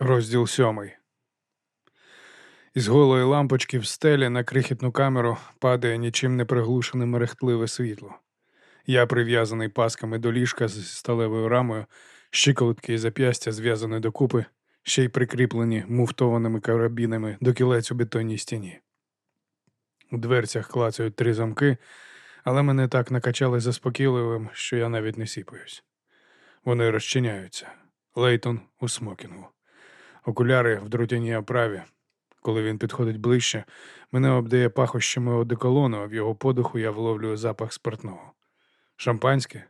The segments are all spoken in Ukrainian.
Розділ сьомий. Із голої лампочки в стелі на крихітну камеру падає нічим не приглушене мерехтливе світло. Я прив'язаний пасками до ліжка з сталевою рамою, щиколотки і зап'ястя зв'язані докупи, ще й прикріплені муфтованими карабінами до кілець у бетонній стіні. У дверцях клацають три замки, але мене так накачали заспокійливим, що я навіть не сіпаюсь. Вони розчиняються. Лейтон у смокінгу. Окуляри в друтяній оправі. Коли він підходить ближче, мене обдає пахощами одеколону, а в його подиху я вловлюю запах спиртного. Шампанське?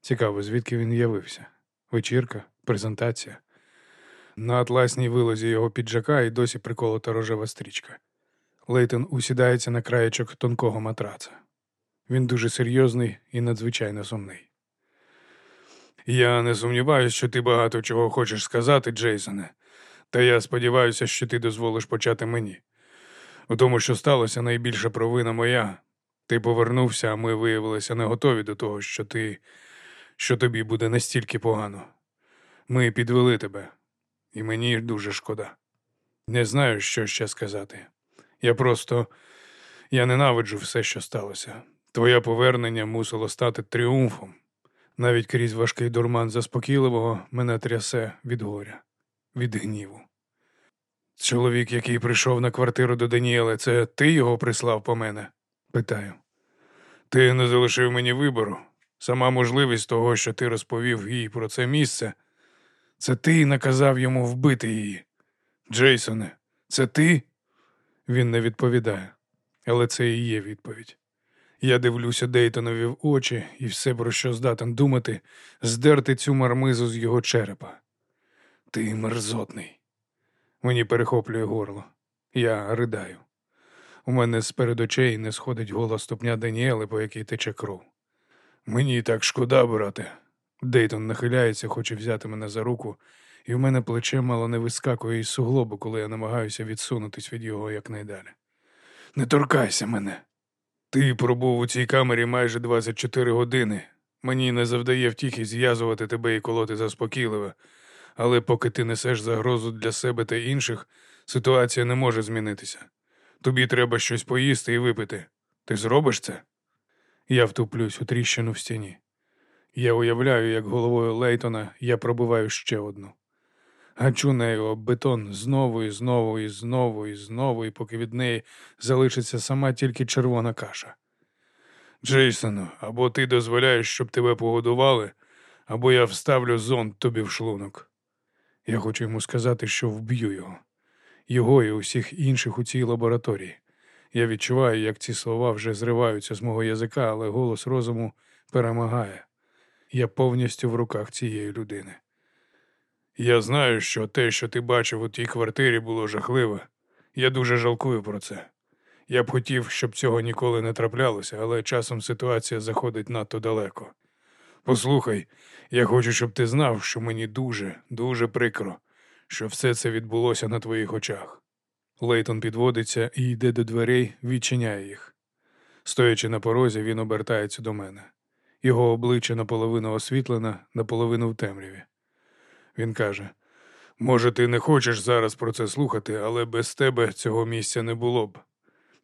Цікаво, звідки він явився? Вечірка, презентація. На атласній вилозі його піджака і досі приколота рожева стрічка. Лейтон усідається на краєчок тонкого матраца. Він дуже серйозний і надзвичайно сумний. Я не сумніваюся, що ти багато чого хочеш сказати, Джейсоне, та я сподіваюся, що ти дозволиш почати мені. У тому, що сталося, найбільша провина моя. Ти повернувся, а ми виявилися не готові до того, що ти, що тобі буде настільки погано. Ми підвели тебе, і мені дуже шкода. Не знаю, що ще сказати. Я просто я ненавиджу все, що сталося. Твоє повернення мусило стати тріумфом. Навіть крізь важкий дурман заспокійливого мене трясе від горя, від гніву. Чоловік, який прийшов на квартиру до Даніели, це ти його прислав по мене? питаю. Ти не залишив мені вибору. Сама можливість того, що ти розповів їй про це місце, це ти наказав йому вбити її. Джейсоне, це ти? Він не відповідає, але це і є відповідь. Я дивлюся Дейтонові в очі і все, про що здатен думати, здерти цю мармизу з його черепа. Ти мерзотний. Мені перехоплює горло. Я ридаю. У мене з перед очей не сходить гола ступня Даніели, по якій тече кров. Мені так шкода, брате. Дейтон нахиляється, хоче взяти мене за руку, і в мене плече мало не вискакує із суглобу, коли я намагаюся відсунутись від його якнайдалі. Не торкайся мене. Ти пробув у цій камері майже 24 години. Мені не завдає втіхи зв'язувати тебе і колоти заспокійливе, але поки ти несеш загрозу для себе та інших, ситуація не може змінитися. Тобі треба щось поїсти і випити. Ти зробиш це? Я втуплюсь у тріщину в стіні. Я уявляю, як головою Лейтона я пробиваю ще одну. Гачу нею об бетон знову і знову і знову і знову, і поки від неї залишиться сама тільки червона каша. Джейсону, або ти дозволяєш, щоб тебе погодували, або я вставлю зонд тобі в шлунок. Я хочу йому сказати, що вб'ю його, його і усіх інших у цій лабораторії. Я відчуваю, як ці слова вже зриваються з мого язика, але голос розуму перемагає. Я повністю в руках цієї людини. Я знаю, що те, що ти бачив у тій квартирі, було жахливе. Я дуже жалкую про це. Я б хотів, щоб цього ніколи не траплялося, але часом ситуація заходить надто далеко. Послухай, я хочу, щоб ти знав, що мені дуже, дуже прикро, що все це відбулося на твоїх очах. Лейтон підводиться і йде до дверей, відчиняє їх. Стоячи на порозі, він обертається до мене. Його обличчя наполовину освітлене, наполовину в темряві. Він каже: може, ти не хочеш зараз про це слухати, але без тебе цього місця не було б.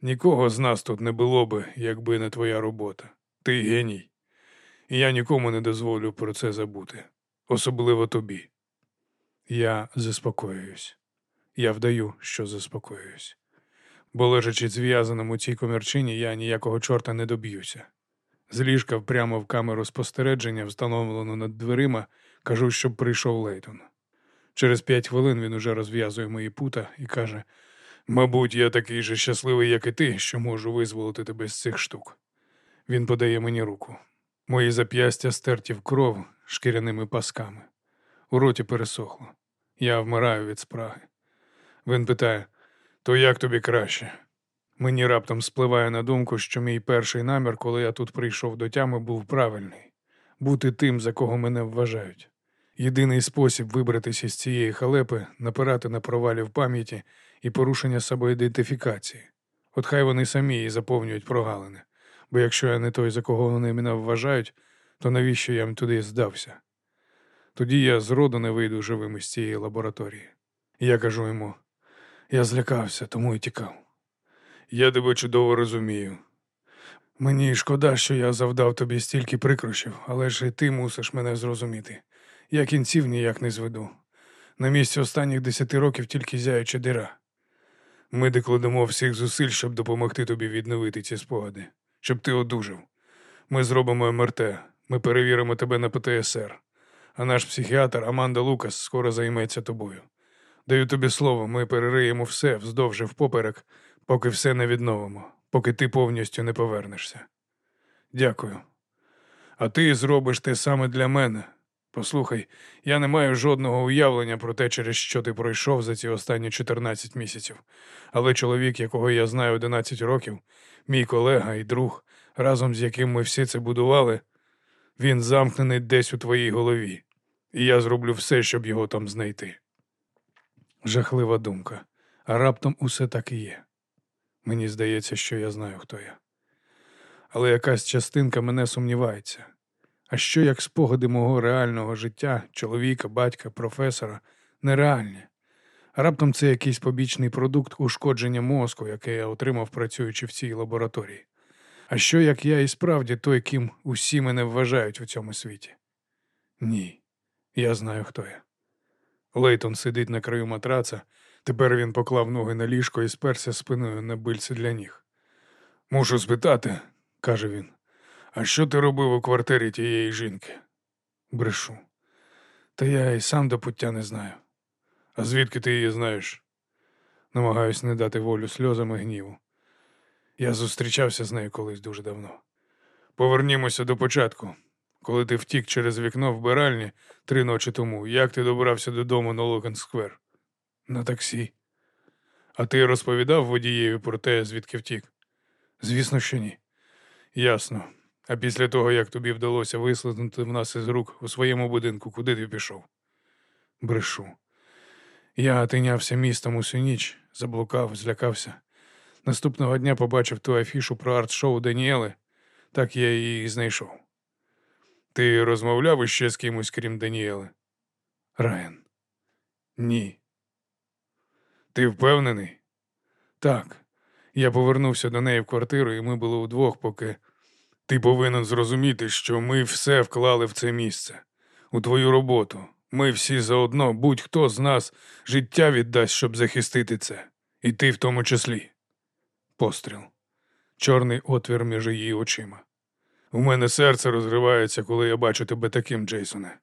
Нікого з нас тут не було б, якби не твоя робота. Ти геній. Я нікому не дозволю про це забути, особливо тобі. Я заспокоююсь. Я вдаю, що заспокоююсь. Бо лежачи зв'язаним у цій комірчині, я ніякого чорта не доб'юся. З ліжка прямо в камеру спостереження, встановлену над дверима, кажу, щоб прийшов Лейтон. Через п'ять хвилин він уже розв'язує мої пута і каже: Мабуть, я такий же щасливий, як і ти, що можу визволити тебе з цих штук. Він подає мені руку. Мої зап'ястя стерті в кров шкіряними пасками. У роті пересохло. Я вмираю від спраги. Він питає: То як тобі краще? Мені раптом спливає на думку, що мій перший намір, коли я тут прийшов до тями, був правильний бути тим, за кого мене вважають. Єдиний спосіб вибратися з цієї халепи напирати на провалі в пам'яті і порушення самоідентифікації. От хай вони самі і заповнюють прогалини, бо якщо я не той, за кого вони мене вважають, то навіщо я їм туди здався? Тоді я зроду не вийду живим із цієї лабораторії. Я кажу йому, я злякався, тому і тікав. Я тебе чудово розумію. Мені шкода, що я завдав тобі стільки прикрощів, але ж і ти мусиш мене зрозуміти. Я кінців ніяк не зведу. На місці останніх десяти років тільки зяюча дира. Ми докладемо всіх зусиль, щоб допомогти тобі відновити ці спогади, щоб ти одужав. Ми зробимо МРТ, ми перевіримо тебе на ПТСР, а наш психіатр Аманда Лукас скоро займеться тобою. Даю тобі слово, ми перериємо все вздовж і впоперек, поки все не відновимо, поки ти повністю не повернешся. Дякую. А ти зробиш те саме для мене. Послухай, я не маю жодного уявлення про те, через що ти пройшов за ці останні 14 місяців. Але чоловік, якого я знаю 11 років, мій колега і друг, разом з яким ми всі це будували, він замкнений десь у твоїй голові, і я зроблю все, щоб його там знайти. Жахлива думка, а раптом усе так і є. Мені здається, що я знаю, хто я. Але якась частинка мене сумнівається. А що як спогади мого реального життя, чоловіка, батька, професора, нереальні? Раптом це якийсь побічний продукт ушкодження мозку, яке я отримав, працюючи в цій лабораторії. А що як я і справді той, ким усі мене вважають у цьому світі? Ні, я знаю, хто я. Лейтон сидить на краю матраца, тепер він поклав ноги на ліжко і сперся спиною на бильці для ніг. Мушу спитати, каже він. А що ти робив у квартирі тієї жінки? Брешу. Та я і сам до пуття не знаю. А звідки ти її знаєш? Намагаюсь не дати волю сльозам і гніву. Я зустрічався з нею колись дуже давно. Повернімося до початку. Коли ти втік через вікно вбиральні три ночі тому, як ти добрався додому на Логан Сквер? На таксі. А ти розповідав водієві про те, звідки втік? Звісно, що ні. Ясно. А після того, як тобі вдалося вислизнути в нас із рук у своєму будинку, куди ти пішов? Брешу. Я тинявся містом усю ніч, заблукав, злякався. Наступного дня побачив ту афішу про арт-шоу Даніели, так я її знайшов. Ти розмовляв іще з кимось, крім Даніели? Райан. Ні. Ти впевнений? Так. Я повернувся до неї в квартиру, і ми були удвох, поки. Ти повинен зрозуміти, що ми все вклали в це місце, у твою роботу. Ми всі заодно, будь-хто з нас життя віддасть, щоб захистити це, і ти в тому числі. Постріл. Чорний отвір між її очима. У мене серце розривається, коли я бачу тебе таким, Джейсоне.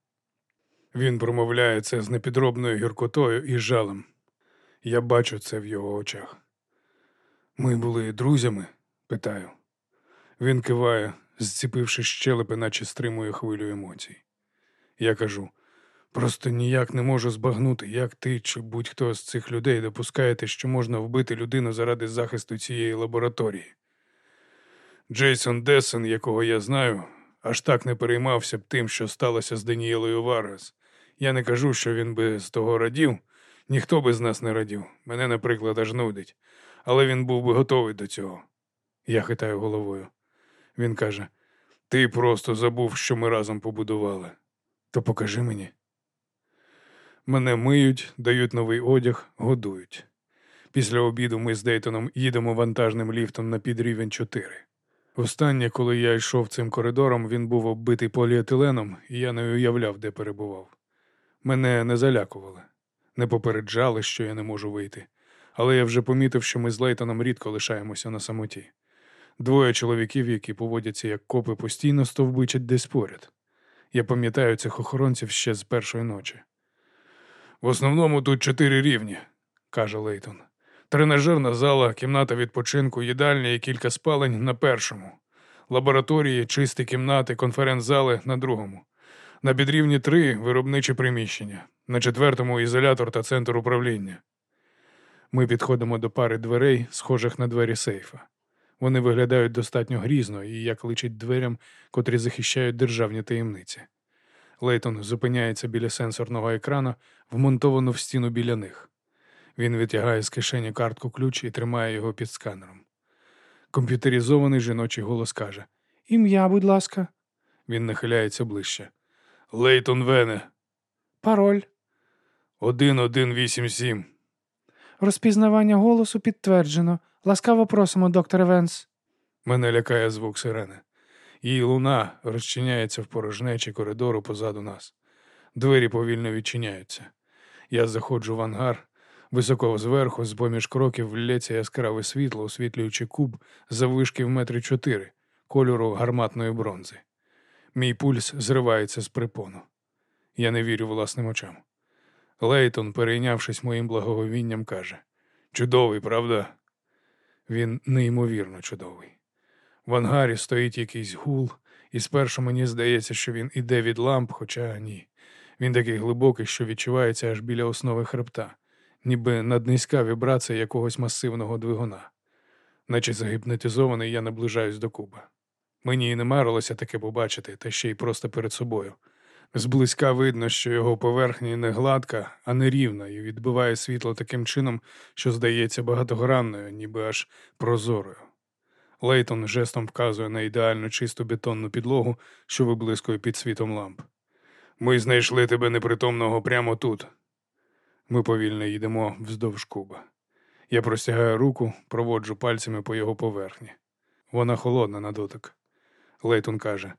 Він промовляє це з непідробною гіркотою і жалем. Я бачу це в його очах. Ми були друзями? питаю. Він киває, зціпивши щелепи, наче стримує хвилю емоцій. Я кажу просто ніяк не можу збагнути, як ти чи будь-хто з цих людей допускаєте, що можна вбити людину заради захисту цієї лабораторії. Джейсон Десен, якого я знаю, аж так не переймався б тим, що сталося з Даніелою Варгас. Я не кажу, що він би з того радів, ніхто би з нас не радів. Мене, наприклад, аж нудить, але він був би готовий до цього. Я хитаю головою. Він каже: Ти просто забув, що ми разом побудували. То покажи мені. Мене миють, дають новий одяг, годують. Після обіду ми з Дейтоном їдемо вантажним ліфтом на підрівень 4. Останнє, коли я йшов цим коридором, він був оббитий поліетиленом, і я не уявляв, де перебував. Мене не залякували, не попереджали, що я не можу вийти, але я вже помітив, що ми з Лейтоном рідко лишаємося на самоті. Двоє чоловіків, які поводяться як копи, постійно стовбичать десь поряд. Я пам'ятаю цих охоронців ще з першої ночі. В основному тут чотири рівні, каже Лейтон. Тренажерна зала, кімната відпочинку, їдальня і кілька спалень на першому, лабораторії, чисті кімнати, конференц-зали на другому. На підрівні три виробничі приміщення, на четвертому ізолятор та центр управління. Ми підходимо до пари дверей, схожих на двері сейфа. Вони виглядають достатньо грізно і як личить дверям, котрі захищають державні таємниці. Лейтон зупиняється біля сенсорного екрана, вмонтовано в стіну біля них. Він витягає з кишені картку ключ і тримає його під сканером. Комп'ютеризований жіночий голос каже Ім'я, будь ласка. Він нахиляється ближче. Лейтон Вене. Пароль. 1187. Розпізнавання голосу підтверджено. Ласкаво просимо, доктор Венс. Мене лякає звук сирени. Її луна розчиняється в порожнечі коридору позаду нас. Двері повільно відчиняються. Я заходжу в ангар. Високо зверху, з поміж кроків, лється яскраве світло, освітлюючи куб заввишки в метри чотири, кольору гарматної бронзи. Мій пульс зривається з припону. Я не вірю власним очам. Лейтон, перейнявшись моїм благоговінням, каже: Чудовий, правда? Він неймовірно чудовий. В ангарі стоїть якийсь гул, і спершу мені здається, що він іде від ламп, хоча ні. Він такий глибокий, що відчувається аж біля основи хребта, ніби наднизька вібрація якогось масивного двигуна. Наче загіпнотизований, я наближаюсь до куба. Мені і не марилося таке побачити, та ще й просто перед собою. Зблизька видно, що його поверхня не гладка, а не рівна, і відбиває світло таким чином, що здається багатогранною, ніби аж прозорою. Лейтон жестом вказує на ідеально чисту бетонну підлогу, що виблискує під світом ламп. Ми знайшли тебе непритомного прямо тут. Ми повільно їдемо вздовж куба. Я простягаю руку, проводжу пальцями по його поверхні. Вона холодна на дотик. Лейтон каже: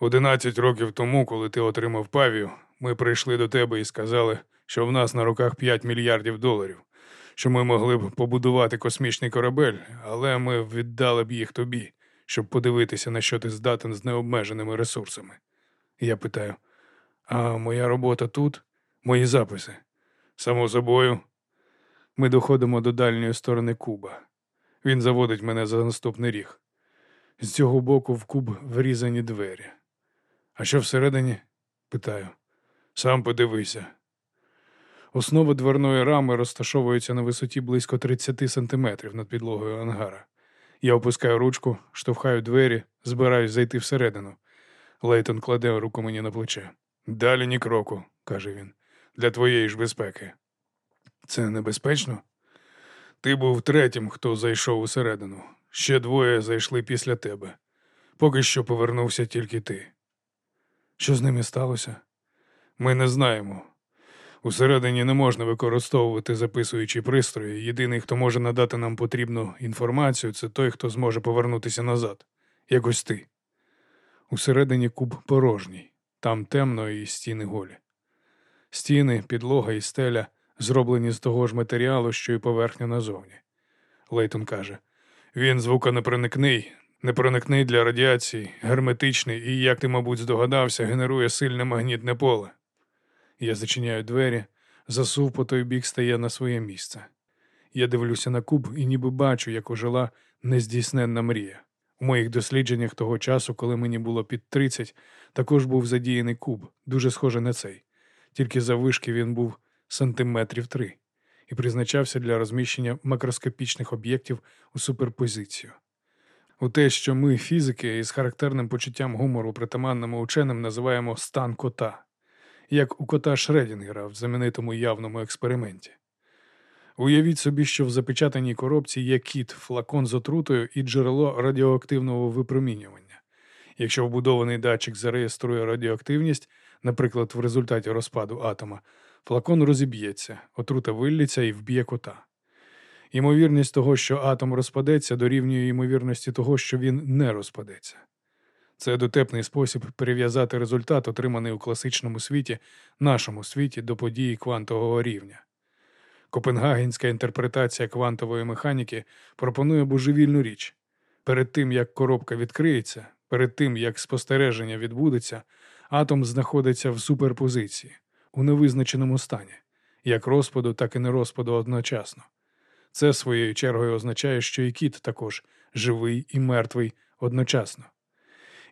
Одинадцять років тому, коли ти отримав павію, ми прийшли до тебе і сказали, що в нас на руках 5 мільярдів доларів, що ми могли б побудувати космічний корабель, але ми віддали б їх тобі, щоб подивитися, на що ти здатен з необмеженими ресурсами. Я питаю: а моя робота тут, мої записи. Само собою, ми доходимо до дальньої сторони куба. Він заводить мене за наступний ріг. З цього боку в куб врізані двері. А що всередині? питаю. Сам подивися. Основа дверної рами розташовується на висоті близько 30 сантиметрів над підлогою ангара. Я опускаю ручку, штовхаю двері, збираюсь зайти всередину. Лейтон кладе руку мені на плече. Далі ні кроку, каже він, для твоєї ж безпеки. Це небезпечно? Ти був третім, хто зайшов усередину. Ще двоє зайшли після тебе. Поки що повернувся тільки ти. Що з ними сталося? Ми не знаємо. Усередині не можна використовувати записуючі пристрої. Єдиний, хто може надати нам потрібну інформацію, це той, хто зможе повернутися назад. Якось ти. Усередині куб порожній, там темно і стіни голі. Стіни, підлога і стеля зроблені з того ж матеріалу, що й поверхня назовні. Лейтон каже: він звуконепроникний, непроникний для радіації, герметичний і, як ти, мабуть, здогадався, генерує сильне магнітне поле. Я зачиняю двері, засув по той бік стає на своє місце. Я дивлюся на куб і ніби бачу, як ожила нездійсненна мрія. У моїх дослідженнях того часу, коли мені було під 30, також був задіяний куб, дуже схожий на цей. Тільки заввишки він був сантиметрів три і призначався для розміщення макроскопічних об'єктів у суперпозицію. У те, що ми, фізики, із характерним почуттям гумору притаманними ученим називаємо стан кота, як у кота Шредінгера в знаменитому явному експерименті. Уявіть собі, що в запечатаній коробці є кіт, флакон з отрутою і джерело радіоактивного випромінювання. Якщо вбудований датчик зареєструє радіоактивність, наприклад, в результаті розпаду атома, флакон розіб'ється, отрута виллється і вб'є кота. Ймовірність того, що атом розпадеться, дорівнює ймовірності того, що він не розпадеться. Це дотепний спосіб перев'язати результат, отриманий у класичному світі, нашому світі, до події квантового рівня. Копенгагенська інтерпретація квантової механіки пропонує божевільну річ. Перед тим, як коробка відкриється, перед тим, як спостереження відбудеться, атом знаходиться в суперпозиції, у невизначеному стані, як розпаду, так і нерозпаду одночасно. Це своєю чергою означає, що і кіт також живий і мертвий одночасно.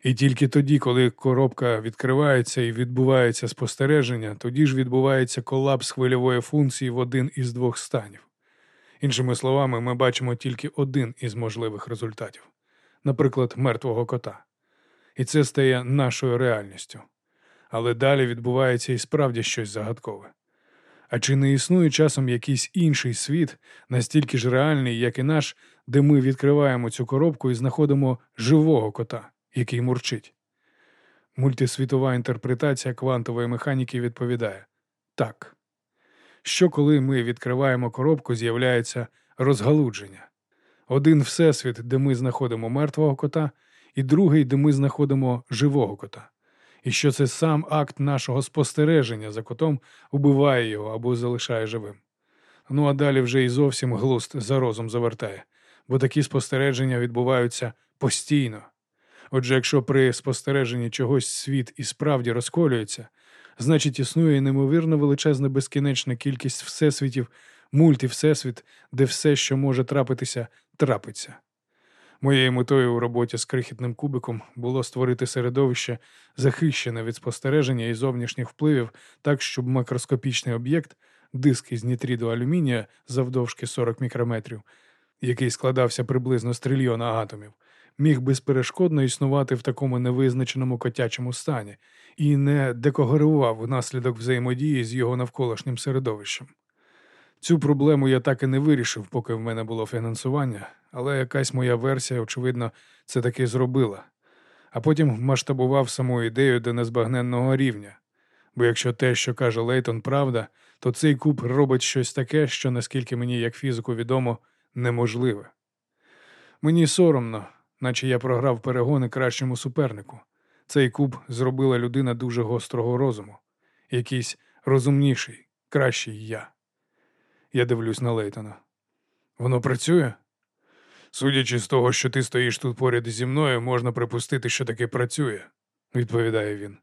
І тільки тоді, коли коробка відкривається і відбувається спостереження, тоді ж відбувається колапс хвильової функції в один із двох станів. Іншими словами, ми бачимо тільки один із можливих результатів, наприклад, мертвого кота. І це стає нашою реальністю. Але далі відбувається і справді щось загадкове. А чи не існує часом якийсь інший світ, настільки ж реальний, як і наш, де ми відкриваємо цю коробку і знаходимо живого кота? який мурчить. Мультисвітова інтерпретація квантової механіки відповідає так. що коли ми відкриваємо коробку, з'являється розгалудження. Один всесвіт, де ми знаходимо мертвого кота, і другий, де ми знаходимо живого кота. І що це сам акт нашого спостереження за котом убиває його або залишає живим. Ну а далі вже і зовсім глуст за розум завертає, бо такі спостереження відбуваються постійно. Отже, якщо при спостереженні чогось світ і справді розколюється, значить існує неймовірно величезна безкінечна кількість всесвітів, мультивсесвіт, де все, що може трапитися, трапиться. Моєю метою у роботі з крихітним кубиком було створити середовище, захищене від спостереження і зовнішніх впливів, так, щоб макроскопічний об'єкт, диск із нітриду алюмінія завдовжки 40 мікрометрів, який складався приблизно з трильйона атомів, міг безперешкодно існувати в такому невизначеному котячому стані і не декогерував внаслідок взаємодії з його навколишнім середовищем. Цю проблему я так і не вирішив, поки в мене було фінансування, але якась моя версія, очевидно, це таки зробила. А потім масштабував саму ідею до незбагненного рівня. Бо якщо те, що каже Лейтон, правда, то цей куб робить щось таке, що, наскільки мені як фізику відомо, неможливе. Мені соромно, наче я програв перегони кращому супернику. Цей куб зробила людина дуже гострого розуму, якийсь розумніший, кращий я. Я дивлюсь на Лейтона. Воно працює? Судячи з того, що ти стоїш тут поряд зі мною, можна припустити, що таке працює, відповідає він.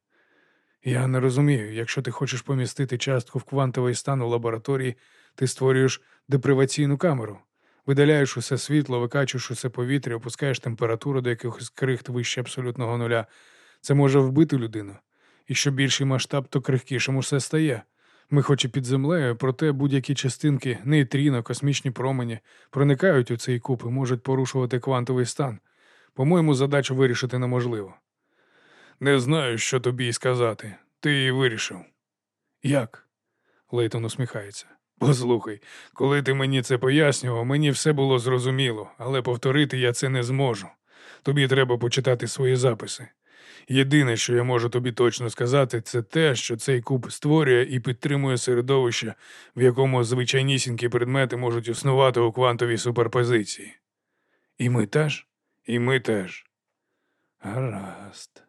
Я не розумію, якщо ти хочеш помістити частку в квантовий стан у лабораторії, ти створюєш деприваційну камеру, видаляєш усе світло, викачуєш усе повітря, опускаєш температуру до якихось крихт вище абсолютного нуля. Це може вбити людину. І що більший масштаб, то крихкішим усе стає. Ми, хоч і під землею, проте будь-які частинки, нейтріно, космічні промені проникають у цей куб і можуть порушувати квантовий стан. По-моєму, задачу вирішити неможливо. Не знаю, що тобі й сказати. Ти її вирішив. Як? Лейтон усміхається. Послухай, коли ти мені це пояснював, мені все було зрозуміло, але повторити я це не зможу. Тобі треба почитати свої записи. Єдине, що я можу тобі точно сказати, це те, що цей куб створює і підтримує середовище, в якому звичайнісінькі предмети можуть існувати у квантовій суперпозиції. І ми теж, і ми теж. Гаразд.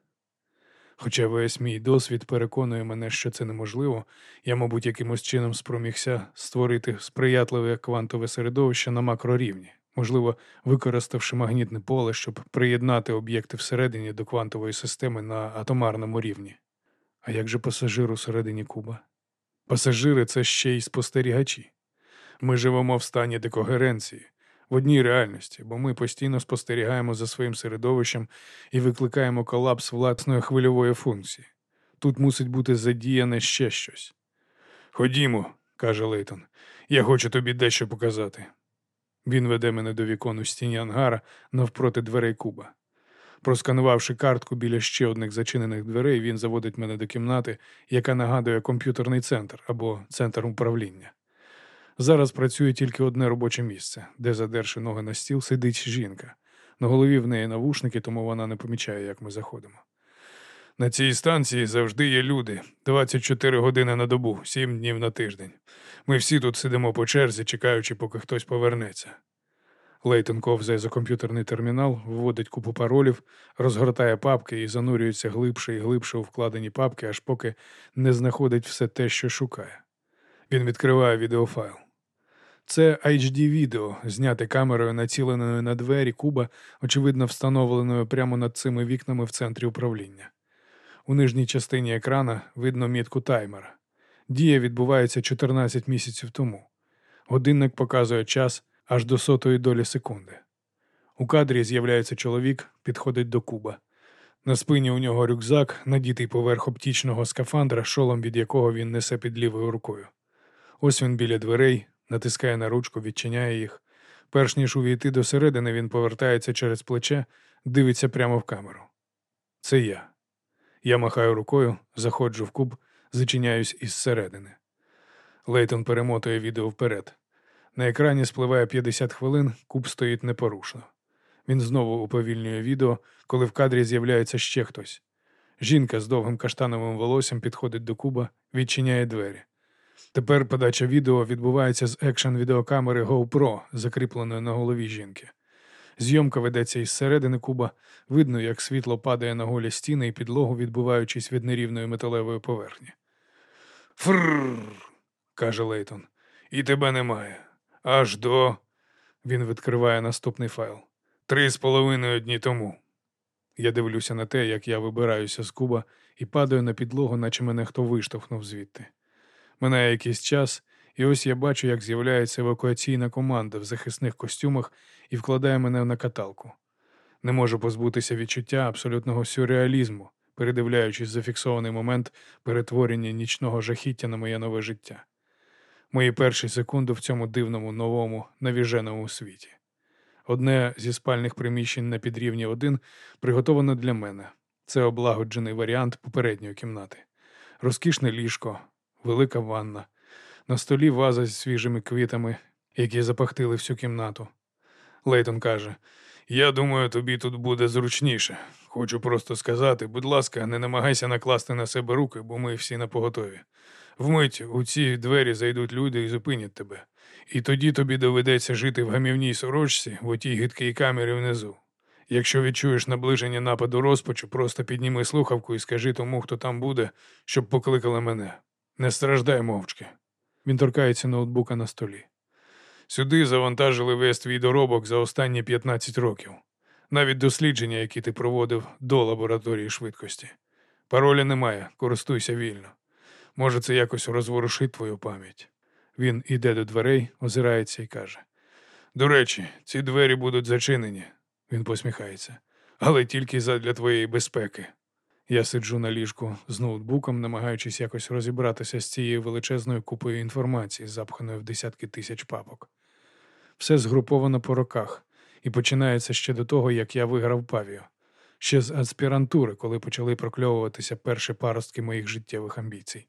Хоча весь мій досвід переконує мене, що це неможливо, я, мабуть, якимось чином спромігся створити сприятливе квантове середовище на макрорівні можливо, використавши магнітне поле, щоб приєднати об'єкти всередині до квантової системи на атомарному рівні. А як же пасажир у середині куба? Пасажири це ще й спостерігачі. Ми живемо в стані декогеренції, в одній реальності, бо ми постійно спостерігаємо за своїм середовищем і викликаємо колапс власної хвильової функції. Тут мусить бути задіяне ще щось. Ходімо, каже Лейтон, я хочу тобі дещо показати. Він веде мене до вікон у стіні ангара навпроти дверей куба. Просканувавши картку біля ще одних зачинених дверей, він заводить мене до кімнати, яка нагадує комп'ютерний центр або центр управління. Зараз працює тільки одне робоче місце, де, задерши ноги на стіл, сидить жінка. На голові в неї навушники, тому вона не помічає, як ми заходимо. На цій станції завжди є люди 24 години на добу, 7 днів на тиждень. Ми всі тут сидимо по черзі, чекаючи, поки хтось повернеться. Лейтон ковзає за комп'ютерний термінал, вводить купу паролів, розгортає папки і занурюється глибше і глибше у вкладені папки, аж поки не знаходить все те, що шукає. Він відкриває відеофайл. Це HD відео, зняте камерою, націленою на двері куба, очевидно, встановленою прямо над цими вікнами в центрі управління. У нижній частині екрана видно мітку таймера. Дія відбувається 14 місяців тому. Годинник показує час аж до сотої долі секунди. У кадрі з'являється чоловік, підходить до куба. На спині у нього рюкзак, надітий поверх оптічного скафандра, шолом від якого він несе під лівою рукою. Ось він біля дверей, натискає на ручку, відчиняє їх. Перш ніж увійти до середини, він повертається через плече, дивиться прямо в камеру. Це я. Я махаю рукою, заходжу в куб, зачиняюсь із середини. Лейтон перемотує відео вперед. На екрані спливає 50 хвилин, куб стоїть непорушно. Він знову уповільнює відео, коли в кадрі з'являється ще хтось. Жінка з довгим каштановим волоссям підходить до куба, відчиняє двері. Тепер подача відео відбувається з екшн відеокамери GoPro, закріпленої на голові жінки. Зйомка ведеться із середини куба. Видно, як світло падає на голі стіни і підлогу, відбиваючись від нерівної металевої поверхні. Фрррр, каже Лейтон. І тебе немає. Аж до. Він відкриває наступний файл. Три з половиною дні тому. Я дивлюся на те, як я вибираюся з куба і падаю на підлогу, наче мене хто виштовхнув звідти. Минає якийсь час, і ось я бачу, як з'являється евакуаційна команда в захисних костюмах і вкладає мене на каталку. Не можу позбутися відчуття абсолютного сюрреалізму, передивляючись зафіксований момент перетворення нічного жахіття на моє нове життя. Мої перші секунди в цьому дивному, новому, навіженому світі. Одне зі спальних приміщень на підрівні один приготоване для мене. Це облагоджений варіант попередньої кімнати. Розкішне ліжко, велика ванна, на столі ваза зі свіжими квітами, які запахтили всю кімнату. Лейтон каже: Я думаю, тобі тут буде зручніше. Хочу просто сказати, будь ласка, не намагайся накласти на себе руки, бо ми всі на поготові. Вмить у ці двері зайдуть люди і зупинять тебе. І тоді тобі доведеться жити в гамівній сорочці в отій гидкій камері внизу. Якщо відчуєш наближення нападу розпачу, просто підніми слухавку і скажи тому, хто там буде, щоб покликали мене. Не страждай мовчки. Він торкається ноутбука на столі. Сюди завантажили весь твій доробок за останні 15 років, навіть дослідження, які ти проводив до лабораторії швидкості. Пароля немає, користуйся вільно. Може, це якось розворушить твою пам'ять. Він іде до дверей, озирається і каже: До речі, ці двері будуть зачинені. Він посміхається. Але тільки задля твоєї безпеки. Я сиджу на ліжку з ноутбуком, намагаючись якось розібратися з цією величезною купою інформації, запханою в десятки тисяч папок. Все згруповано по роках, і починається ще до того, як я виграв павію. Ще з аспірантури, коли почали прокльовуватися перші паростки моїх життєвих амбіцій.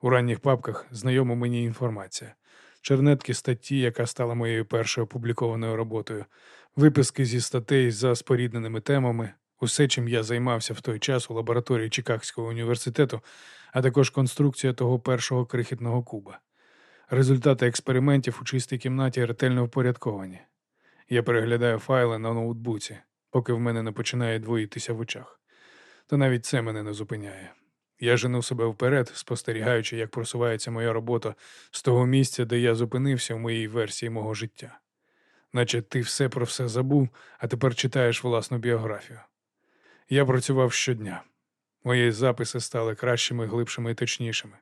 У ранніх папках знайома мені інформація. Чернетки статті, яка стала моєю першою опублікованою роботою, виписки зі статей за спорідненими темами, усе, чим я займався в той час у лабораторії Чикагського університету, а також конструкція того першого крихітного куба. Результати експериментів у чистій кімнаті ретельно впорядковані. Я переглядаю файли на ноутбуці, поки в мене не починає двоїтися в очах. Та навіть це мене не зупиняє. Я жену себе вперед, спостерігаючи, як просувається моя робота з того місця, де я зупинився в моїй версії мого життя. Наче ти все про все забув, а тепер читаєш власну біографію. Я працював щодня. Мої записи стали кращими, глибшими і точнішими,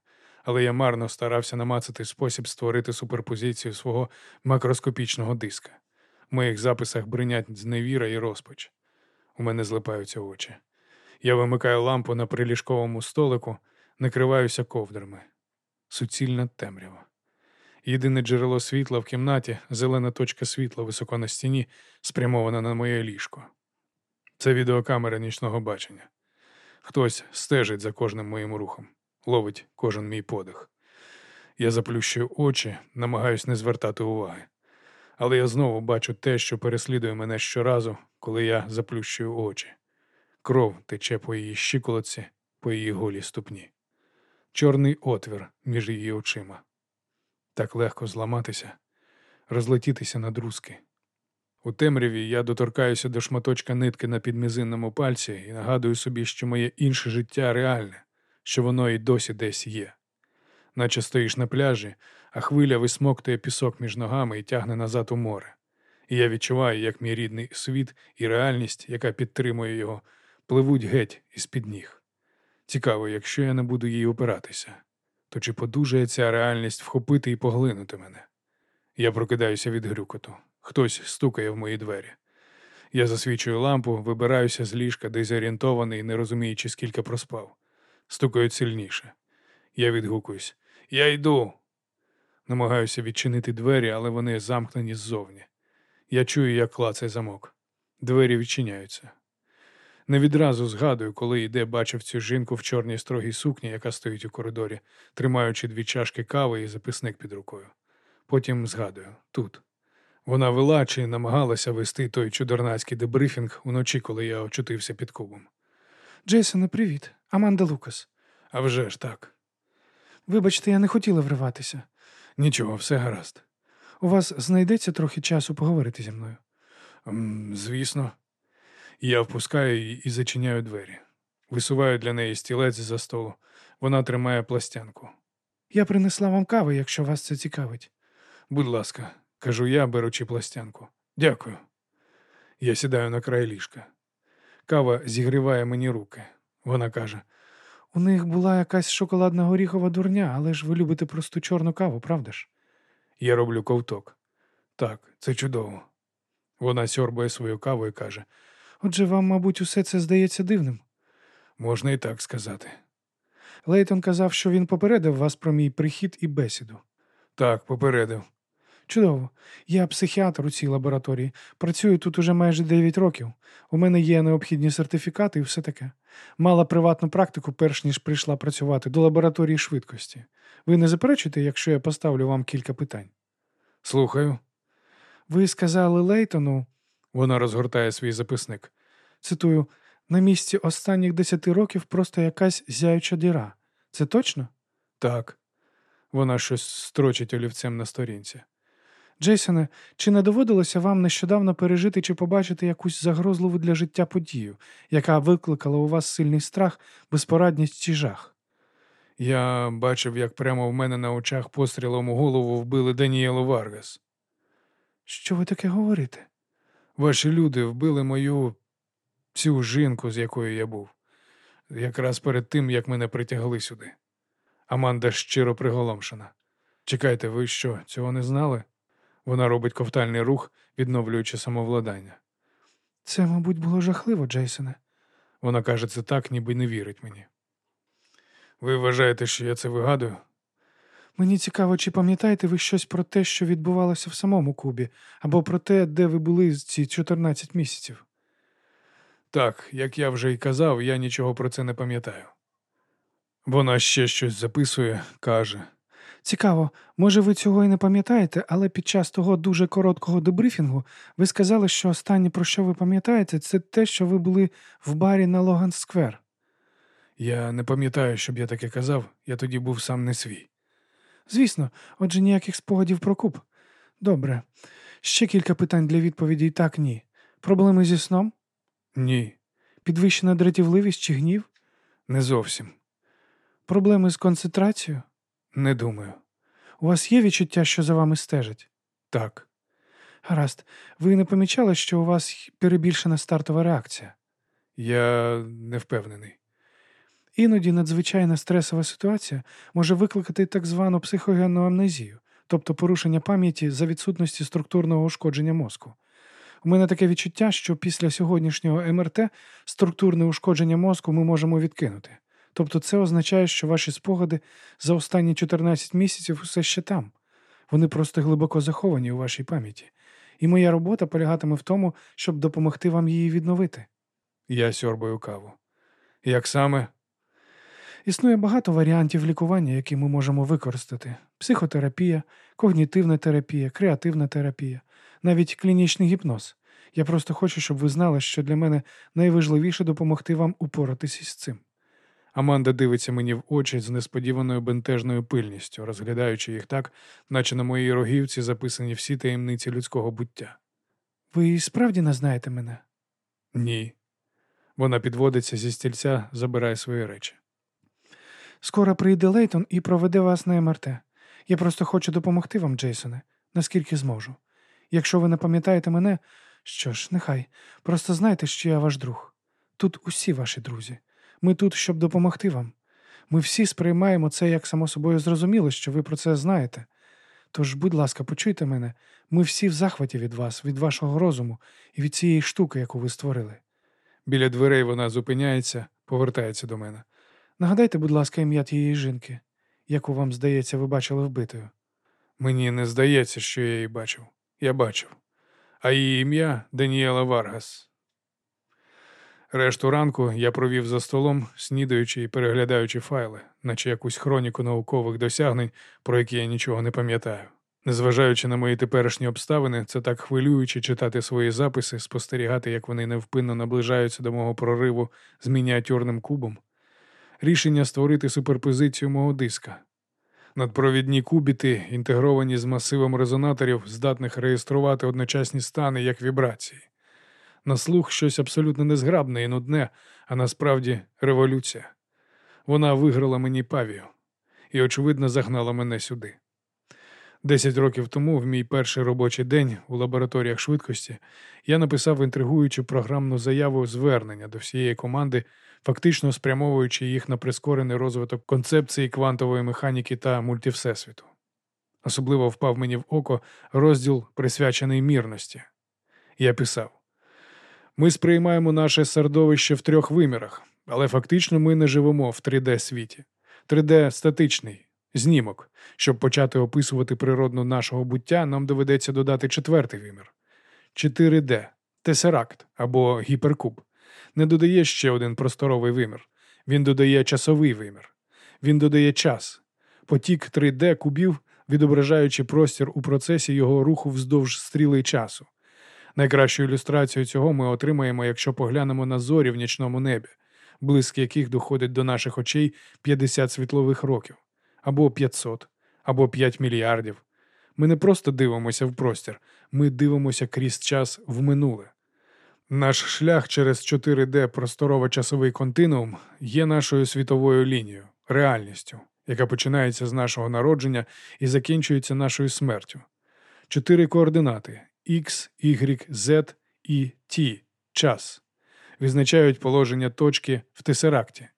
але я марно старався намацати спосіб створити суперпозицію свого макроскопічного диска. В моїх записах бринять зневіра і розпач. У мене злипаються очі. Я вимикаю лампу на приліжковому столику, накриваюся ковдрами. Суцільна темрява. Єдине джерело світла в кімнаті, зелена точка світла високо на стіні, спрямована на моє ліжко. Це відеокамера нічного бачення. Хтось стежить за кожним моїм рухом, ловить кожен мій подих. Я заплющую очі, намагаюсь не звертати уваги. Але я знову бачу те, що переслідує мене щоразу, коли я заплющую очі. Кров тече по її щиколотці, по її голій ступні. Чорний отвір між її очима. Так легко зламатися, розлетітися на друзки. У темряві я доторкаюся до шматочка нитки на підмізинному пальці і нагадую собі, що моє інше життя реальне, що воно і досі десь є. Наче стоїш на пляжі, а хвиля висмоктує пісок між ногами і тягне назад у море. І я відчуваю, як мій рідний світ і реальність, яка підтримує його, пливуть геть із під ніг. Цікаво, якщо я не буду їй опиратися, то чи подужає ця реальність вхопити і поглинути мене? Я прокидаюся від грюкоту. Хтось стукає в мої двері. Я засвічую лампу, вибираюся з ліжка, дезорієнтований, не розуміючи, скільки проспав. Стукають сильніше. Я відгукуюсь. Я йду. Намагаюся відчинити двері, але вони замкнені ззовні. Я чую, як клацає замок. Двері відчиняються. Не відразу згадую, коли йде бачив цю жінку в чорній строгій сукні, яка стоїть у коридорі, тримаючи дві чашки кави і записник під рукою. Потім згадую тут. Вона вела чи намагалася вести той чудернацький дебрифінг уночі, коли я очутився під кубом. Джейсоне, привіт. Аманда Лукас. А вже ж так. Вибачте, я не хотіла вриватися. Нічого, все гаразд. У вас знайдеться трохи часу поговорити зі мною. М, Звісно. Я впускаю її і зачиняю двері. Висуваю для неї стілець за столу. Вона тримає пластянку. Я принесла вам кави, якщо вас це цікавить. Будь ласка, кажу я, беручи пластянку. Дякую. Я сідаю на край ліжка. Кава зігріває мені руки. Вона каже: У них була якась шоколадна горіхова дурня, але ж ви любите просту чорну каву, правда ж? Я роблю ковток. Так, це чудово. Вона сьорбає свою каву і каже: Отже, вам, мабуть, усе це здається дивним. можна і так сказати. Лейтон казав, що він попередив вас про мій прихід і бесіду. Так, попередив. Чудово. Я психіатр у цій лабораторії. Працюю тут уже майже 9 років. У мене є необхідні сертифікати і все таке. Мала приватну практику, перш ніж прийшла працювати до лабораторії швидкості. Ви не заперечуєте, якщо я поставлю вам кілька питань? Слухаю. Ви сказали Лейтону, Вона розгортає свій записник. цитую, на місці останніх 10 років просто якась зяюча діра. Це точно? Так. Вона щось строчить олівцем на сторінці. Джейсоне, чи не доводилося вам нещодавно пережити чи побачити якусь загрозливу для життя подію, яка викликала у вас сильний страх, безпорадність чи жах? Я бачив, як прямо в мене на очах пострілом у голову вбили Даніелу Варгас. Що ви таке говорите? Ваші люди вбили мою цю жінку, з якою я був, якраз перед тим, як мене притягли сюди. Аманда щиро приголомшена. Чекайте, ви що, цього не знали? Вона робить ковтальний рух, відновлюючи самовладання. Це, мабуть, було жахливо, Джейсоне. Вона каже це так, ніби не вірить мені. Ви вважаєте, що я це вигадую? Мені цікаво, чи пам'ятаєте ви щось про те, що відбувалося в самому Кубі, або про те, де ви були ці 14 місяців? Так, як я вже й казав, я нічого про це не пам'ятаю. Вона ще щось записує, каже. Цікаво, може, ви цього і не пам'ятаєте, але під час того дуже короткого дебрифінгу ви сказали, що останнє, про що ви пам'ятаєте, це те, що ви були в барі на Логан Сквер. Я не пам'ятаю, щоб я таке казав, я тоді був сам не свій. Звісно, отже, ніяких спогадів про куб. Добре. Ще кілька питань для відповіді і так ні. Проблеми зі сном? Ні, Підвищена дратівливість чи гнів? не зовсім. Проблеми з концентрацією? Не думаю. У вас є відчуття, що за вами стежать? Так, Гаразд, ви не помічали, що у вас перебільшена стартова реакція? я не впевнений. Іноді надзвичайна стресова ситуація може викликати так звану психогенну амнезію, тобто порушення пам'яті за відсутності структурного ушкодження мозку. У мене таке відчуття, що після сьогоднішнього МРТ структурне ушкодження мозку ми можемо відкинути. Тобто це означає, що ваші спогади за останні 14 місяців усе ще там. Вони просто глибоко заховані у вашій пам'яті. І моя робота полягатиме в тому, щоб допомогти вам її відновити. Я сьорбаю каву. Як саме? Існує багато варіантів лікування, які ми можемо використати: психотерапія, когнітивна терапія, креативна терапія, навіть клінічний гіпноз. Я просто хочу, щоб ви знали, що для мене найважливіше допомогти вам упоратися з цим. Аманда дивиться мені в очі з несподіваною бентежною пильністю, розглядаючи їх так, наче на моїй рогівці записані всі таємниці людського буття. Ви справді не знаєте мене? Ні. Вона підводиться зі стільця, забирає свої речі. Скоро прийде Лейтон і проведе вас на МРТ. Я просто хочу допомогти вам, Джейсоне, наскільки зможу. Якщо ви не пам'ятаєте мене, що ж, нехай. Просто знайте, що я ваш друг. Тут усі ваші друзі. Ми тут, щоб допомогти вам. Ми всі сприймаємо це як само собою зрозуміло, що ви про це знаєте. Тож, будь ласка, почуйте мене. Ми всі в захваті від вас, від вашого розуму і від цієї штуки, яку ви створили. Біля дверей вона зупиняється, повертається до мене. Нагадайте, будь ласка, ім'я тієї жінки, яку вам, здається, ви бачили вбитою. Мені не здається, що я її бачив. Я бачив. А її ім'я Даніела Варгас. Решту ранку я провів за столом, снідаючи і переглядаючи файли, наче якусь хроніку наукових досягнень, про які я нічого не пам'ятаю. Незважаючи на мої теперішні обставини, це так хвилююче читати свої записи, спостерігати, як вони невпинно наближаються до мого прориву з мініатюрним кубом. Рішення створити суперпозицію мого диска. Надпровідні кубіти, інтегровані з масивом резонаторів, здатних реєструвати одночасні стани як вібрації. На слух щось абсолютно незграбне і нудне, а насправді революція. Вона виграла мені павію і, очевидно, загнала мене сюди. Десять років тому, в мій перший робочий день у лабораторіях швидкості, я написав інтригуючу програмну заяву звернення до всієї команди, фактично спрямовуючи їх на прискорений розвиток концепції квантової механіки та мультивсесвіту. Особливо впав мені в око розділ, присвячений мірності. Я писав: ми сприймаємо наше середовище в трьох вимірах, але фактично ми не живемо в 3D світі. 3D статичний, знімок. Щоб почати описувати природну нашого буття, нам доведеться додати четвертий вимір 4D, тесеракт або гіперкуб. Не додає ще один просторовий вимір. Він додає часовий вимір. Він додає час, потік 3D кубів, відображаючи простір у процесі його руху вздовж стріли часу. Найкращу ілюстрацію цього ми отримаємо, якщо поглянемо на зорі в нічному небі, блиск яких доходить до наших очей 50 світлових років, або 500, або 5 мільярдів. Ми не просто дивимося в простір, ми дивимося крізь час в минуле. Наш шлях через 4D просторово-часовий континуум є нашою світовою лінією, реальністю, яка починається з нашого народження і закінчується нашою смертю. Чотири координати X, Y, Z і T час визначають положення точки в тесеракті.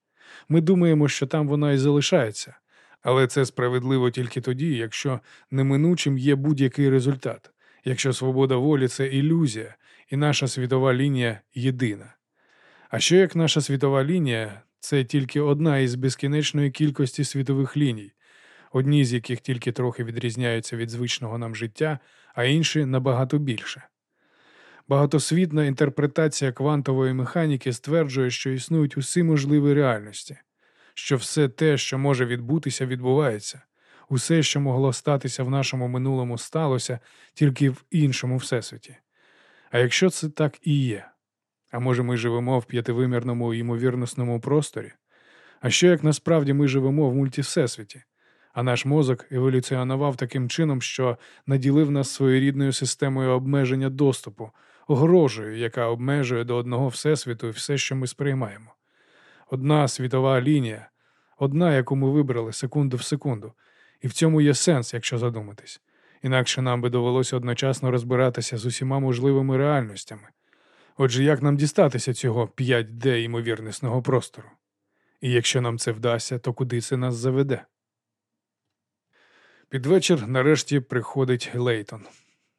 Ми думаємо, що там вона і залишається, але це справедливо тільки тоді, якщо неминучим є будь-який результат, якщо свобода волі це ілюзія, і наша світова лінія єдина. А що як наша світова лінія це тільки одна із безкінечної кількості світових ліній, одні з яких тільки трохи відрізняються від звичного нам життя, а інші набагато більше. Багатосвітна інтерпретація квантової механіки стверджує, що існують усі можливі реальності, що все те, що може відбутися, відбувається, усе, що могло статися в нашому минулому, сталося тільки в іншому всесвіті. А якщо це так і є, а може ми живемо в п'ятивимірному ймовірносному просторі? А що як насправді ми живемо в мультивсесвіті? А наш мозок еволюціонував таким чином, що наділив нас своєрідною системою обмеження доступу, огорожею, яка обмежує до одного всесвіту і все, що ми сприймаємо. Одна світова лінія, одна, яку ми вибрали секунду в секунду, і в цьому є сенс, якщо задуматись. Інакше нам би довелося одночасно розбиратися з усіма можливими реальностями. Отже, як нам дістатися цього 5D ймовірнісного простору? І якщо нам це вдасться, то куди це нас заведе? Під вечір нарешті приходить Лейтон.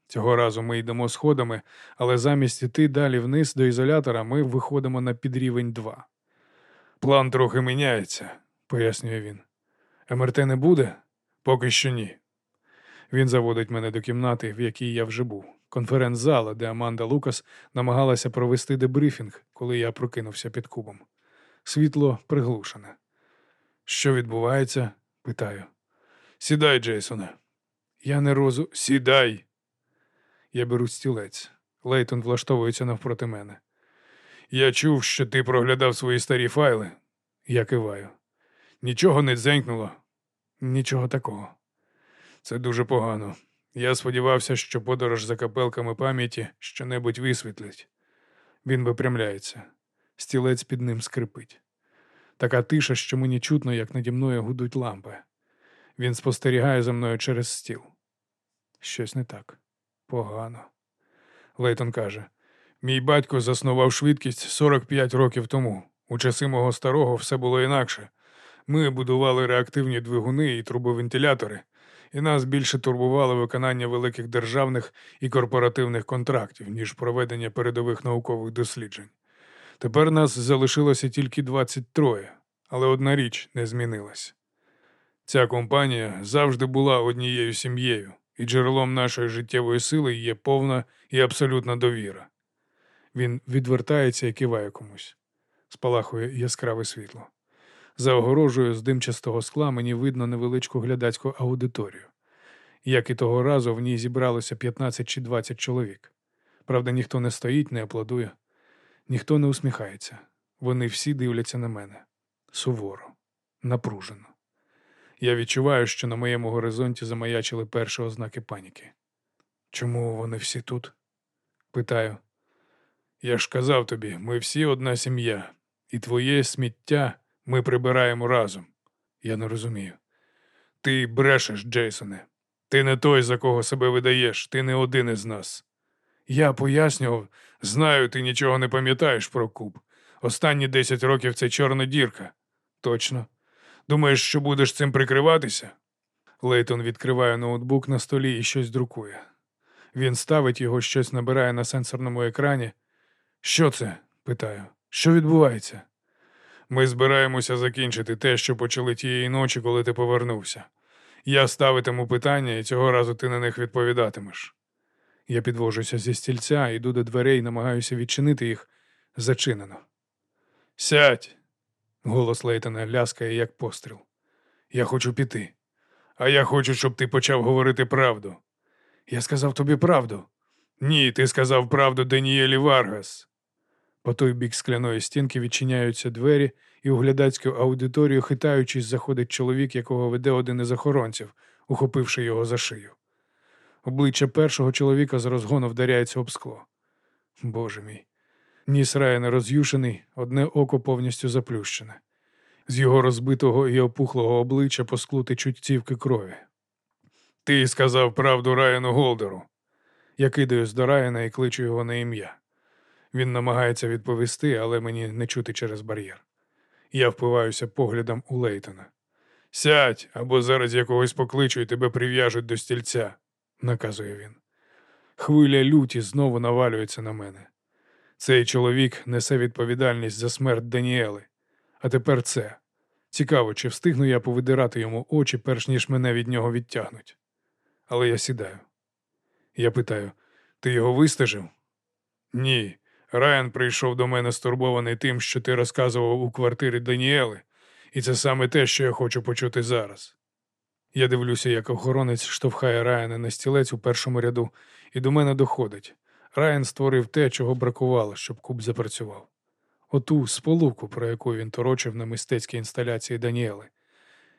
Цього разу ми йдемо сходами, але замість іти далі вниз до ізолятора ми виходимо на підрівень 2. План трохи міняється, пояснює він. МРТ не буде? Поки що ні. Він заводить мене до кімнати, в якій я вже був, конференц-зала, де Аманда Лукас намагалася провести дебрифінг, коли я прокинувся під кубом. Світло приглушене. Що відбувається? питаю. Сідай, Джейсоне. Я не розу. Сідай. Я беру стілець. Лейтон влаштовується навпроти мене. Я чув, що ти проглядав свої старі файли. Я киваю. Нічого не дзенькнуло. Нічого такого. Це дуже погано. Я сподівався, що подорож за капелками пам'яті щонебудь висвітлить. Він випрямляється. Стілець під ним скрипить. Така тиша, що мені чутно, як наді мною гудуть лампи. Він спостерігає за мною через стіл. Щось не так. Погано. Лейтон каже: Мій батько заснував швидкість 45 років тому. У часи мого старого все було інакше. Ми будували реактивні двигуни і трубовентилятори, і нас більше турбувало виконання великих державних і корпоративних контрактів, ніж проведення передових наукових досліджень. Тепер нас залишилося тільки 23, але одна річ не змінилась. Ця компанія завжди була однією сім'єю, і джерелом нашої життєвої сили є повна і абсолютна довіра. Він відвертається і киває комусь, спалахує яскраве світло. За огорожею з димчастого скла мені видно невеличку глядацьку аудиторію. Як і того разу в ній зібралося 15 чи 20 чоловік. Правда, ніхто не стоїть, не аплодує, ніхто не усміхається. Вони всі дивляться на мене суворо, напружено. Я відчуваю, що на моєму горизонті замаячили перші ознаки паніки. Чому вони всі тут? Питаю. Я ж казав тобі, ми всі одна сім'я, і твоє сміття ми прибираємо разом. Я не розумію. Ти брешеш, Джейсоне. Ти не той, за кого себе видаєш, ти не один із нас. Я пояснював, знаю, ти нічого не пам'ятаєш про куб. Останні десять років це чорна дірка. Точно. Думаєш, що будеш цим прикриватися? Лейтон відкриває ноутбук на столі і щось друкує. Він ставить його, щось набирає на сенсорному екрані. Що це? питаю. Що відбувається? Ми збираємося закінчити те, що почали тієї ночі, коли ти повернувся. Я ставитиму питання, і цього разу ти на них відповідатимеш. Я підвожуся зі стільця, йду до дверей, намагаюся відчинити їх зачинено. Сядь. Голос Лейтона ляскає, як постріл. Я хочу піти. А я хочу, щоб ти почав говорити правду. Я сказав тобі правду. Ні, ти сказав правду Даніелі Варгас. По той бік скляної стінки відчиняються двері, і у глядацьку аудиторію, хитаючись, заходить чоловік, якого веде один із охоронців, ухопивши його за шию. Обличчя першого чоловіка з розгону вдаряється об скло. Боже мій. Ніс Райана роз'юшений, одне око повністю заплющене. З його розбитого і опухлого обличчя по склу цівки крові. Ти сказав правду Райану Голдеру. Я кидаюсь до Райана і кличу його на ім'я. Він намагається відповісти, але мені не чути через бар'єр. Я впиваюся поглядом у Лейтона. Сядь, або зараз я когось покличу і тебе прив'яжуть до стільця, наказує він. Хвиля люті знову навалюється на мене. Цей чоловік несе відповідальність за смерть Даніели. А тепер це. Цікаво, чи встигну я повидирати йому очі, перш ніж мене від нього відтягнуть. Але я сідаю. Я питаю: ти його вистежив? Ні. Райан прийшов до мене стурбований тим, що ти розказував у квартирі Даніели, і це саме те, що я хочу почути зараз. Я дивлюся, як охоронець штовхає Райана на стілець у першому ряду, і до мене доходить. Райан створив те, чого бракувало, щоб куб запрацював. Оту сполуку, про яку він торочив на мистецькій інсталяції Даніели.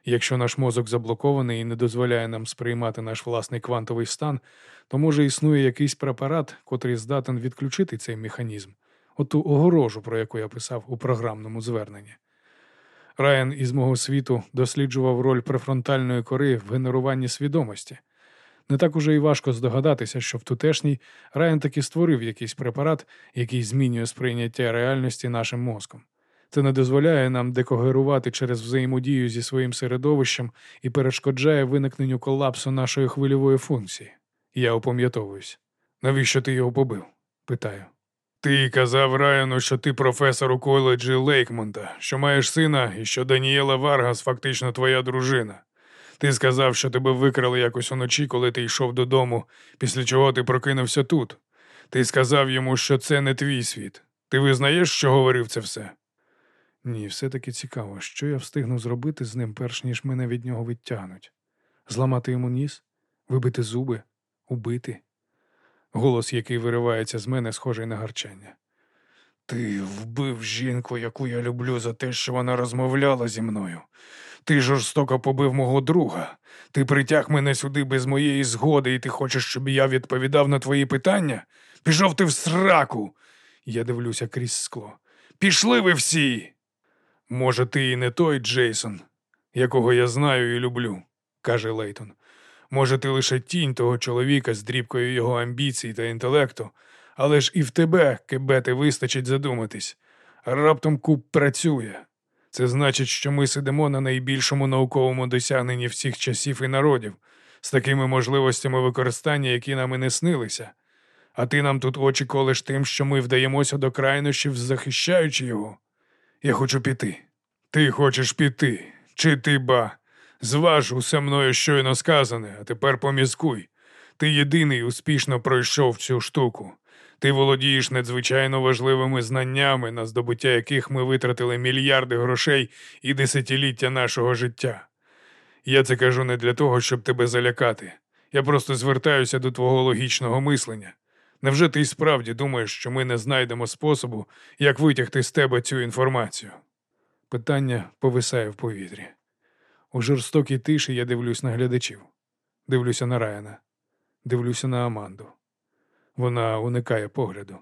Якщо наш мозок заблокований і не дозволяє нам сприймати наш власний квантовий стан, то може існує якийсь препарат, котрий здатен відключити цей механізм, оту огорожу, про яку я писав у програмному зверненні. Райан із мого світу досліджував роль префронтальної кори в генеруванні свідомості. Не так уже і важко здогадатися, що в тутешній Райан таки створив якийсь препарат, який змінює сприйняття реальності нашим мозком. Це не дозволяє нам декогерувати через взаємодію зі своїм середовищем і перешкоджає виникненню колапсу нашої хвильової функції. Я опам'ятовуюсь. Навіщо ти його побив? питаю. Ти казав Райану, що ти професор у коледжі Лейкмонта, що маєш сина і що Даніела Варгас фактично твоя дружина. Ти сказав, що тебе викрали якось уночі, коли ти йшов додому, після чого ти прокинувся тут. Ти сказав йому, що це не твій світ. Ти визнаєш, що говорив це все? Ні, все-таки цікаво, що я встигну зробити з ним, перш ніж мене від нього відтягнуть. Зламати йому ніс, вибити зуби, убити. Голос, який виривається з мене, схожий на гарчання. Ти вбив жінку, яку я люблю, за те, що вона розмовляла зі мною. Ти жорстоко побив мого друга. Ти притяг мене сюди без моєї згоди, і ти хочеш, щоб я відповідав на твої питання? Пішов ти в сраку. Я дивлюся крізь скло. Пішли ви всі. Може, ти і не той Джейсон, якого я знаю і люблю, каже Лейтон. Може, ти лише тінь того чоловіка з дрібкою його амбіцій та інтелекту, але ж і в тебе, кебете, вистачить задуматись. Раптом куб працює. Це значить, що ми сидимо на найбільшому науковому досягненні всіх часів і народів, з такими можливостями використання, які нам і не снилися. А ти нам тут очі колиш тим, що ми вдаємося до крайнощів, захищаючи його. Я хочу піти. Ти хочеш піти. Чи ти ба? Зваж усе мною щойно сказане, а тепер поміскуй. Ти єдиний успішно пройшов цю штуку. Ти володієш надзвичайно важливими знаннями, на здобуття яких ми витратили мільярди грошей і десятиліття нашого життя. Я це кажу не для того, щоб тебе залякати. Я просто звертаюся до твого логічного мислення. Невже ти й справді думаєш, що ми не знайдемо способу, як витягти з тебе цю інформацію? Питання повисає в повітрі. У жорстокій тиші я дивлюсь на глядачів, дивлюся на Райана, дивлюся на Аманду. Вона уникає погляду.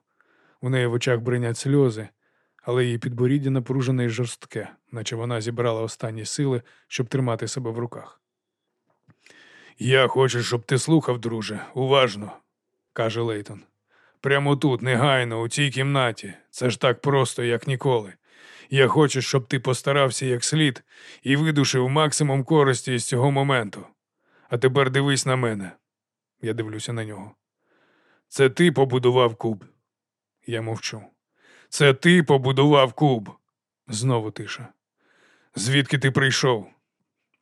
У неї в очах бринять сльози, але її підборіддя напружене і жорстке, наче вона зібрала останні сили, щоб тримати себе в руках. Я хочу, щоб ти слухав, друже, уважно, каже Лейтон. Прямо тут, негайно, у цій кімнаті. Це ж так просто, як ніколи. Я хочу, щоб ти постарався як слід і видушив максимум користі з цього моменту. А тепер дивись на мене. Я дивлюся на нього. Це ти побудував куб. Я мовчу. Це ти побудував куб. Знову тиша. Звідки ти прийшов?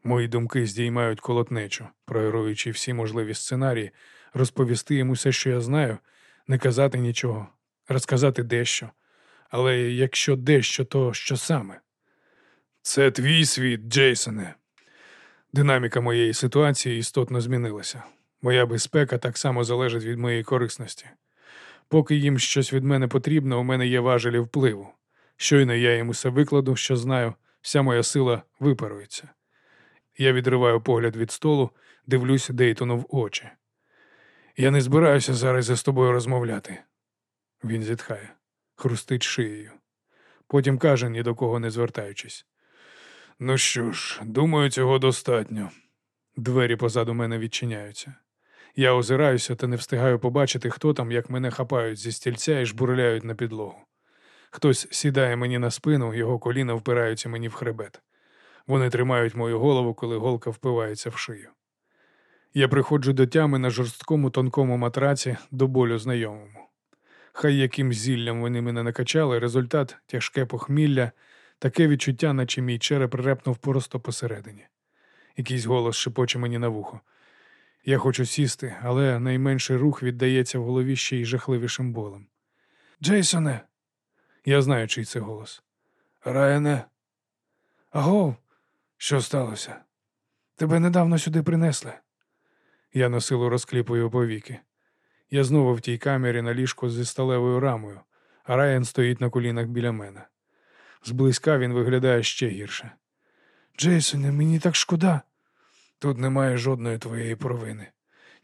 Мої думки здіймають колотнечу, проігруючи всі можливі сценарії, розповісти йому все, що я знаю, не казати нічого, розказати дещо. Але якщо дещо, то що саме? Це твій світ, Джейсоне. Динаміка моєї ситуації істотно змінилася. Моя безпека так само залежить від моєї корисності. Поки їм щось від мене потрібно, у мене є важелі впливу. Щойно я їм усе викладу, що знаю, вся моя сила випарується. Я відриваю погляд від столу, дивлюся Дейтону в очі. Я не збираюся зараз з тобою розмовляти. Він зітхає, хрустить шиєю. Потім каже, ні до кого не звертаючись. Ну що ж, думаю, цього достатньо. Двері позаду мене відчиняються. Я озираюся та не встигаю побачити, хто там, як мене хапають зі стільця і жбурляють на підлогу. Хтось сідає мені на спину, його коліна впираються мені в хребет. Вони тримають мою голову, коли голка впивається в шию. Я приходжу до тями на жорсткому тонкому матраці до болю знайомому. Хай яким зіллям вони мене накачали, результат тяжке похмілля, таке відчуття, наче мій череп репнув просто посередині. Якийсь голос шепоче мені на вухо. Я хочу сісти, але найменший рух віддається в голові ще й жахливішим болем. Джейсоне, я знаю, чий це голос. Райане. Агов, що сталося? Тебе недавно сюди принесли. Я на силу розкліпую повіки. Я знову в тій камері на ліжку зі сталевою рамою, а Райан стоїть на колінах біля мене. Зблизька він виглядає ще гірше. Джейсоне, мені так шкода. Тут немає жодної твоєї провини.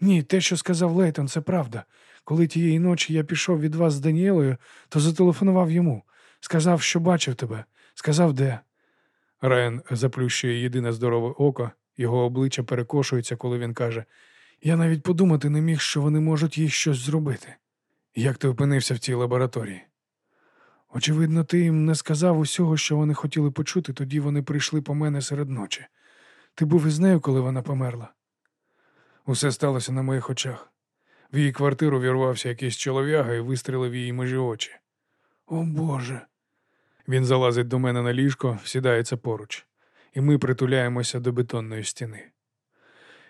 Ні, те, що сказав Лейтон, це правда. Коли тієї ночі я пішов від вас з Даніелою, то зателефонував йому. Сказав, що бачив тебе, сказав, де. Райан заплющує єдине здорове око, його обличчя перекошується, коли він каже: Я навіть подумати не міг, що вони можуть їй щось зробити. Як ти опинився в цій лабораторії? Очевидно, ти їм не сказав усього, що вони хотіли почути, тоді вони прийшли по мене серед ночі. Ти був із нею, коли вона померла. Усе сталося на моїх очах. В її квартиру вірвався якийсь чолов'яга і вистрілив її межі очі. О Боже. Він залазить до мене на ліжко, сідається поруч, і ми притуляємося до бетонної стіни.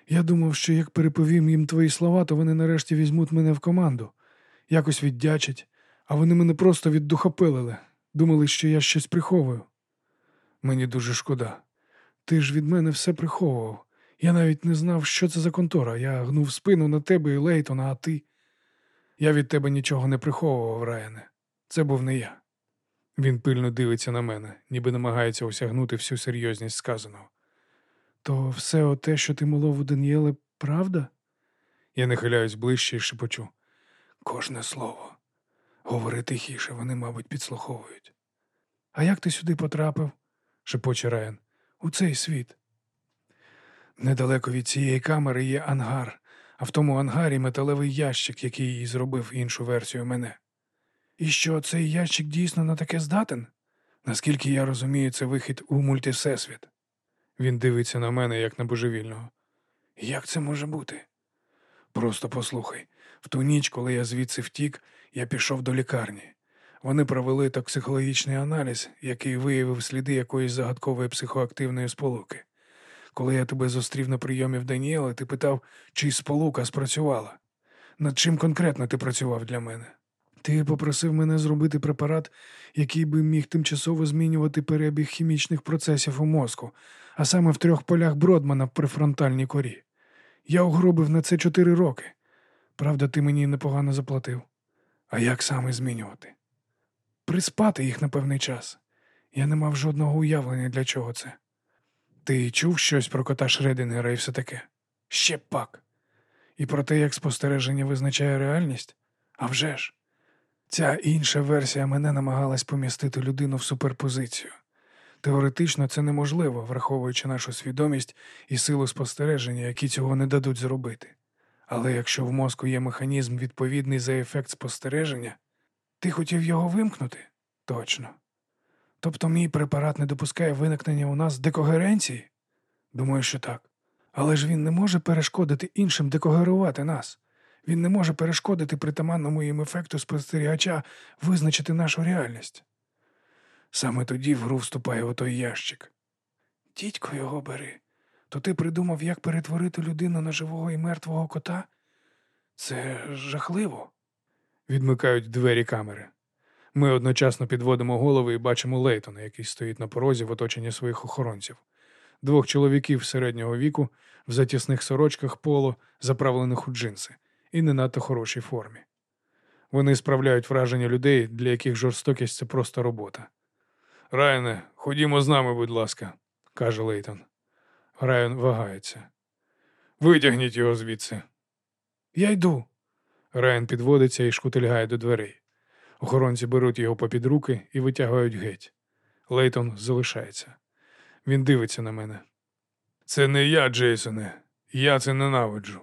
Я думав, що як переповім їм твої слова, то вони нарешті візьмуть мене в команду, якось віддячать, а вони мене просто віддухопилили, думали, що я щось приховую. Мені дуже шкода. Ти ж від мене все приховував. Я навіть не знав, що це за контора. Я гнув спину на тебе і Лейтона, а ти. Я від тебе нічого не приховував, Райане. Це був не я. Він пильно дивиться на мене, ніби намагається осягнути всю серйозність сказаного. То все оте, що ти молов у Даніеле, правда? Я нахиляюсь ближче і шепочу. Кожне слово. Говори тихіше, вони, мабуть, підслуховують. А як ти сюди потрапив? шепоче Райан. У цей світ. Недалеко від цієї камери є ангар, а в тому ангарі металевий ящик, який їй зробив іншу версію мене. І що цей ящик дійсно на таке здатен? Наскільки я розумію, це вихід у мультивсесвіт. Він дивиться на мене, як на божевільного. Як це може бути? Просто послухай, в ту ніч, коли я звідси втік, я пішов до лікарні. Вони провели токсикологічний аналіз, який виявив сліди якоїсь загадкової психоактивної сполуки. Коли я тебе зустрів на прийомі в Даніела, ти питав, чи сполука спрацювала. Над чим конкретно ти працював для мене? Ти попросив мене зробити препарат, який би міг тимчасово змінювати перебіг хімічних процесів у мозку, а саме в трьох полях Бродмана в префронтальній корі. Я угробив на це чотири роки. Правда, ти мені непогано заплатив. А як саме змінювати? Приспати їх на певний час. Я не мав жодного уявлення, для чого це. Ти чув щось про кота Шредінгера і все таке? Ще пак. І про те, як спостереження визначає реальність? А вже ж. Ця інша версія мене намагалась помістити людину в суперпозицію. Теоретично це неможливо, враховуючи нашу свідомість і силу спостереження, які цього не дадуть зробити. Але якщо в мозку є механізм відповідний за ефект спостереження, ти хотів його вимкнути? Точно. Тобто мій препарат не допускає виникнення у нас декогеренції? Думаю, що так. Але ж він не може перешкодити іншим декогерувати нас. Він не може перешкодити притаманному їм ефекту спостерігача визначити нашу реальність. Саме тоді в гру вступає отой ящик. Дідько його бери. То ти придумав, як перетворити людину на живого і мертвого кота? Це жахливо. Відмикають двері камери. Ми одночасно підводимо голови і бачимо Лейтона, який стоїть на порозі в оточенні своїх охоронців. Двох чоловіків середнього віку в затісних сорочках поло, заправлених у джинси, і не надто хорошій формі. Вони справляють враження людей, для яких жорстокість це просто робота. Райане, ходімо з нами, будь ласка, каже Лейтон. Райан вагається. Витягніть його звідси. Я йду. Райан підводиться і шкутильгає до дверей. Охоронці беруть його попід руки і витягують геть. Лейтон залишається. Він дивиться на мене. Це не я, Джейсоне. Я це ненавиджу.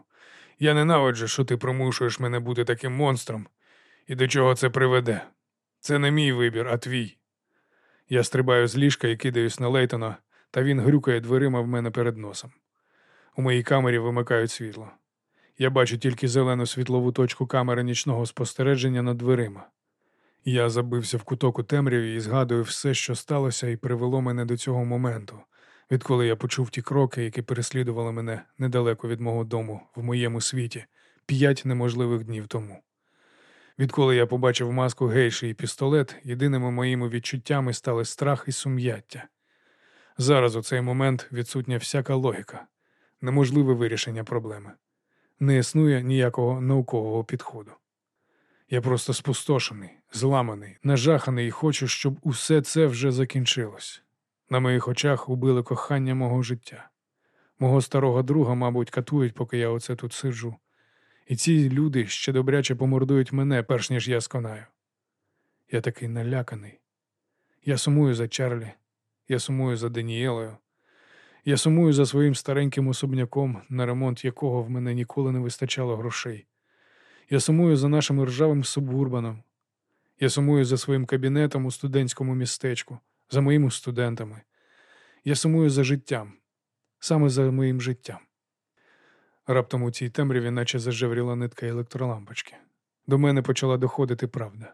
Я ненавиджу, що ти примушуєш мене бути таким монстром, і до чого це приведе. Це не мій вибір, а твій. Я стрибаю з ліжка і кидаюсь на Лейтона, та він грюкає дверима в мене перед носом. У моїй камері вимикають світло. Я бачу тільки зелену світлову точку камери нічного спостереження над дверима. Я забився в куток у темряві і згадую все, що сталося, і привело мене до цього моменту, відколи я почув ті кроки, які переслідували мене недалеко від мого дому в моєму світі п'ять неможливих днів тому. Відколи я побачив маску гейші і пістолет, єдиними моїми відчуттями стали страх і сум'яття. Зараз у цей момент відсутня всяка логіка, неможливе вирішення проблеми. Не існує ніякого наукового підходу. Я просто спустошений, зламаний, нажаханий і хочу, щоб усе це вже закінчилось. На моїх очах убили кохання мого життя. Мого старого друга, мабуть, катують, поки я оце тут сиджу. І ці люди ще добряче помордують мене, перш ніж я сконаю. Я такий наляканий. Я сумую за Чарлі, я сумую за Даніелою. Я сумую за своїм стареньким особняком, на ремонт якого в мене ніколи не вистачало грошей. Я сумую за нашим ржавим субурбаном. Я сумую за своїм кабінетом у студентському містечку, за моїми студентами. Я сумую за життям, саме за моїм життям. Раптом у цій темряві наче зажевріла нитка електролампочки. До мене почала доходити правда.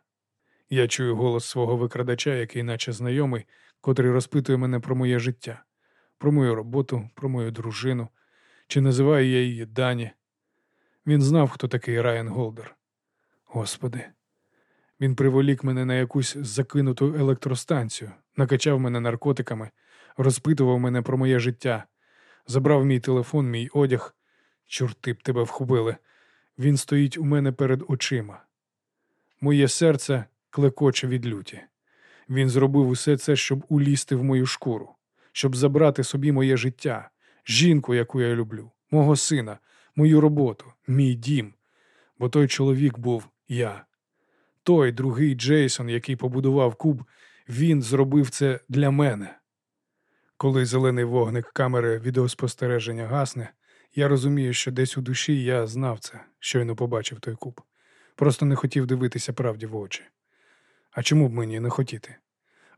Я чую голос свого викрадача, який наче знайомий, котрий розпитує мене про моє життя, про мою роботу, про мою дружину, чи називаю я її Дані. Він знав, хто такий Райан Голдер. Господи, він приволік мене на якусь закинуту електростанцію, накачав мене наркотиками, розпитував мене про моє життя, забрав мій телефон, мій одяг. Чорти б тебе вхопили. Він стоїть у мене перед очима. Моє серце клекоче від люті. Він зробив усе це, щоб улізти в мою шкуру, щоб забрати собі моє життя, жінку, яку я люблю, мого сина, мою роботу, мій дім. Бо той чоловік був я. Той другий Джейсон, який побудував куб, він зробив це для мене. Коли зелений вогник камери відеоспостереження гасне, я розумію, що десь у душі я знав це, щойно побачив той куб. Просто не хотів дивитися правді в очі. А чому б мені не хотіти?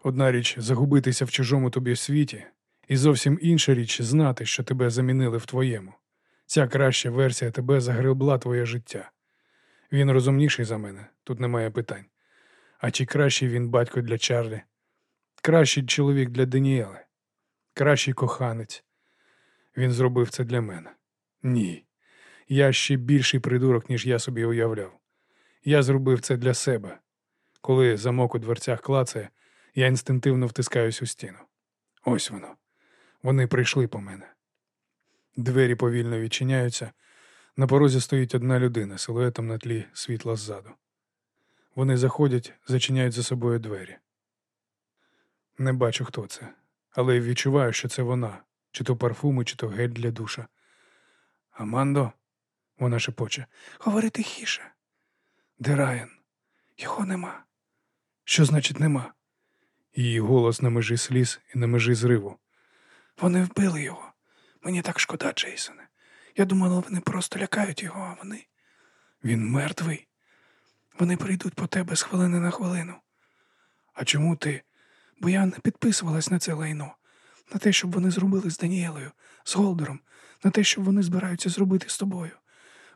Одна річ загубитися в чужому тобі світі, і зовсім інша річ знати, що тебе замінили в твоєму. Ця краща версія тебе загребла твоє життя. Він розумніший за мене, тут немає питань. А чи кращий він батько для Чарлі? Кращий чоловік для Даніели? Кращий коханець? Він зробив це для мене. Ні. Я ще більший придурок, ніж я собі уявляв. Я зробив це для себе. Коли замок у дверцях клацає, я інстинктивно втискаюсь у стіну. Ось воно. Вони прийшли по мене. Двері повільно відчиняються. На порозі стоїть одна людина силуетом на тлі світла ззаду. Вони заходять, зачиняють за собою двері. Не бачу, хто це, але відчуваю, що це вона, чи то парфуми, чи то гель для душа. Амандо, вона шепоче, Говори тихіше. де Райан? Його нема. Що значить нема? Її голос на межі сліз і на межі зриву. Вони вбили його. Мені так шкода, Джейсоне. Я думала, вони просто лякають його, а вони. Він мертвий. Вони прийдуть по тебе з хвилини на хвилину. А чому ти? Бо я не підписувалась на це лайно, на те, щоб вони зробили з Даніелою, з Голдером, на те, що вони збираються зробити з тобою.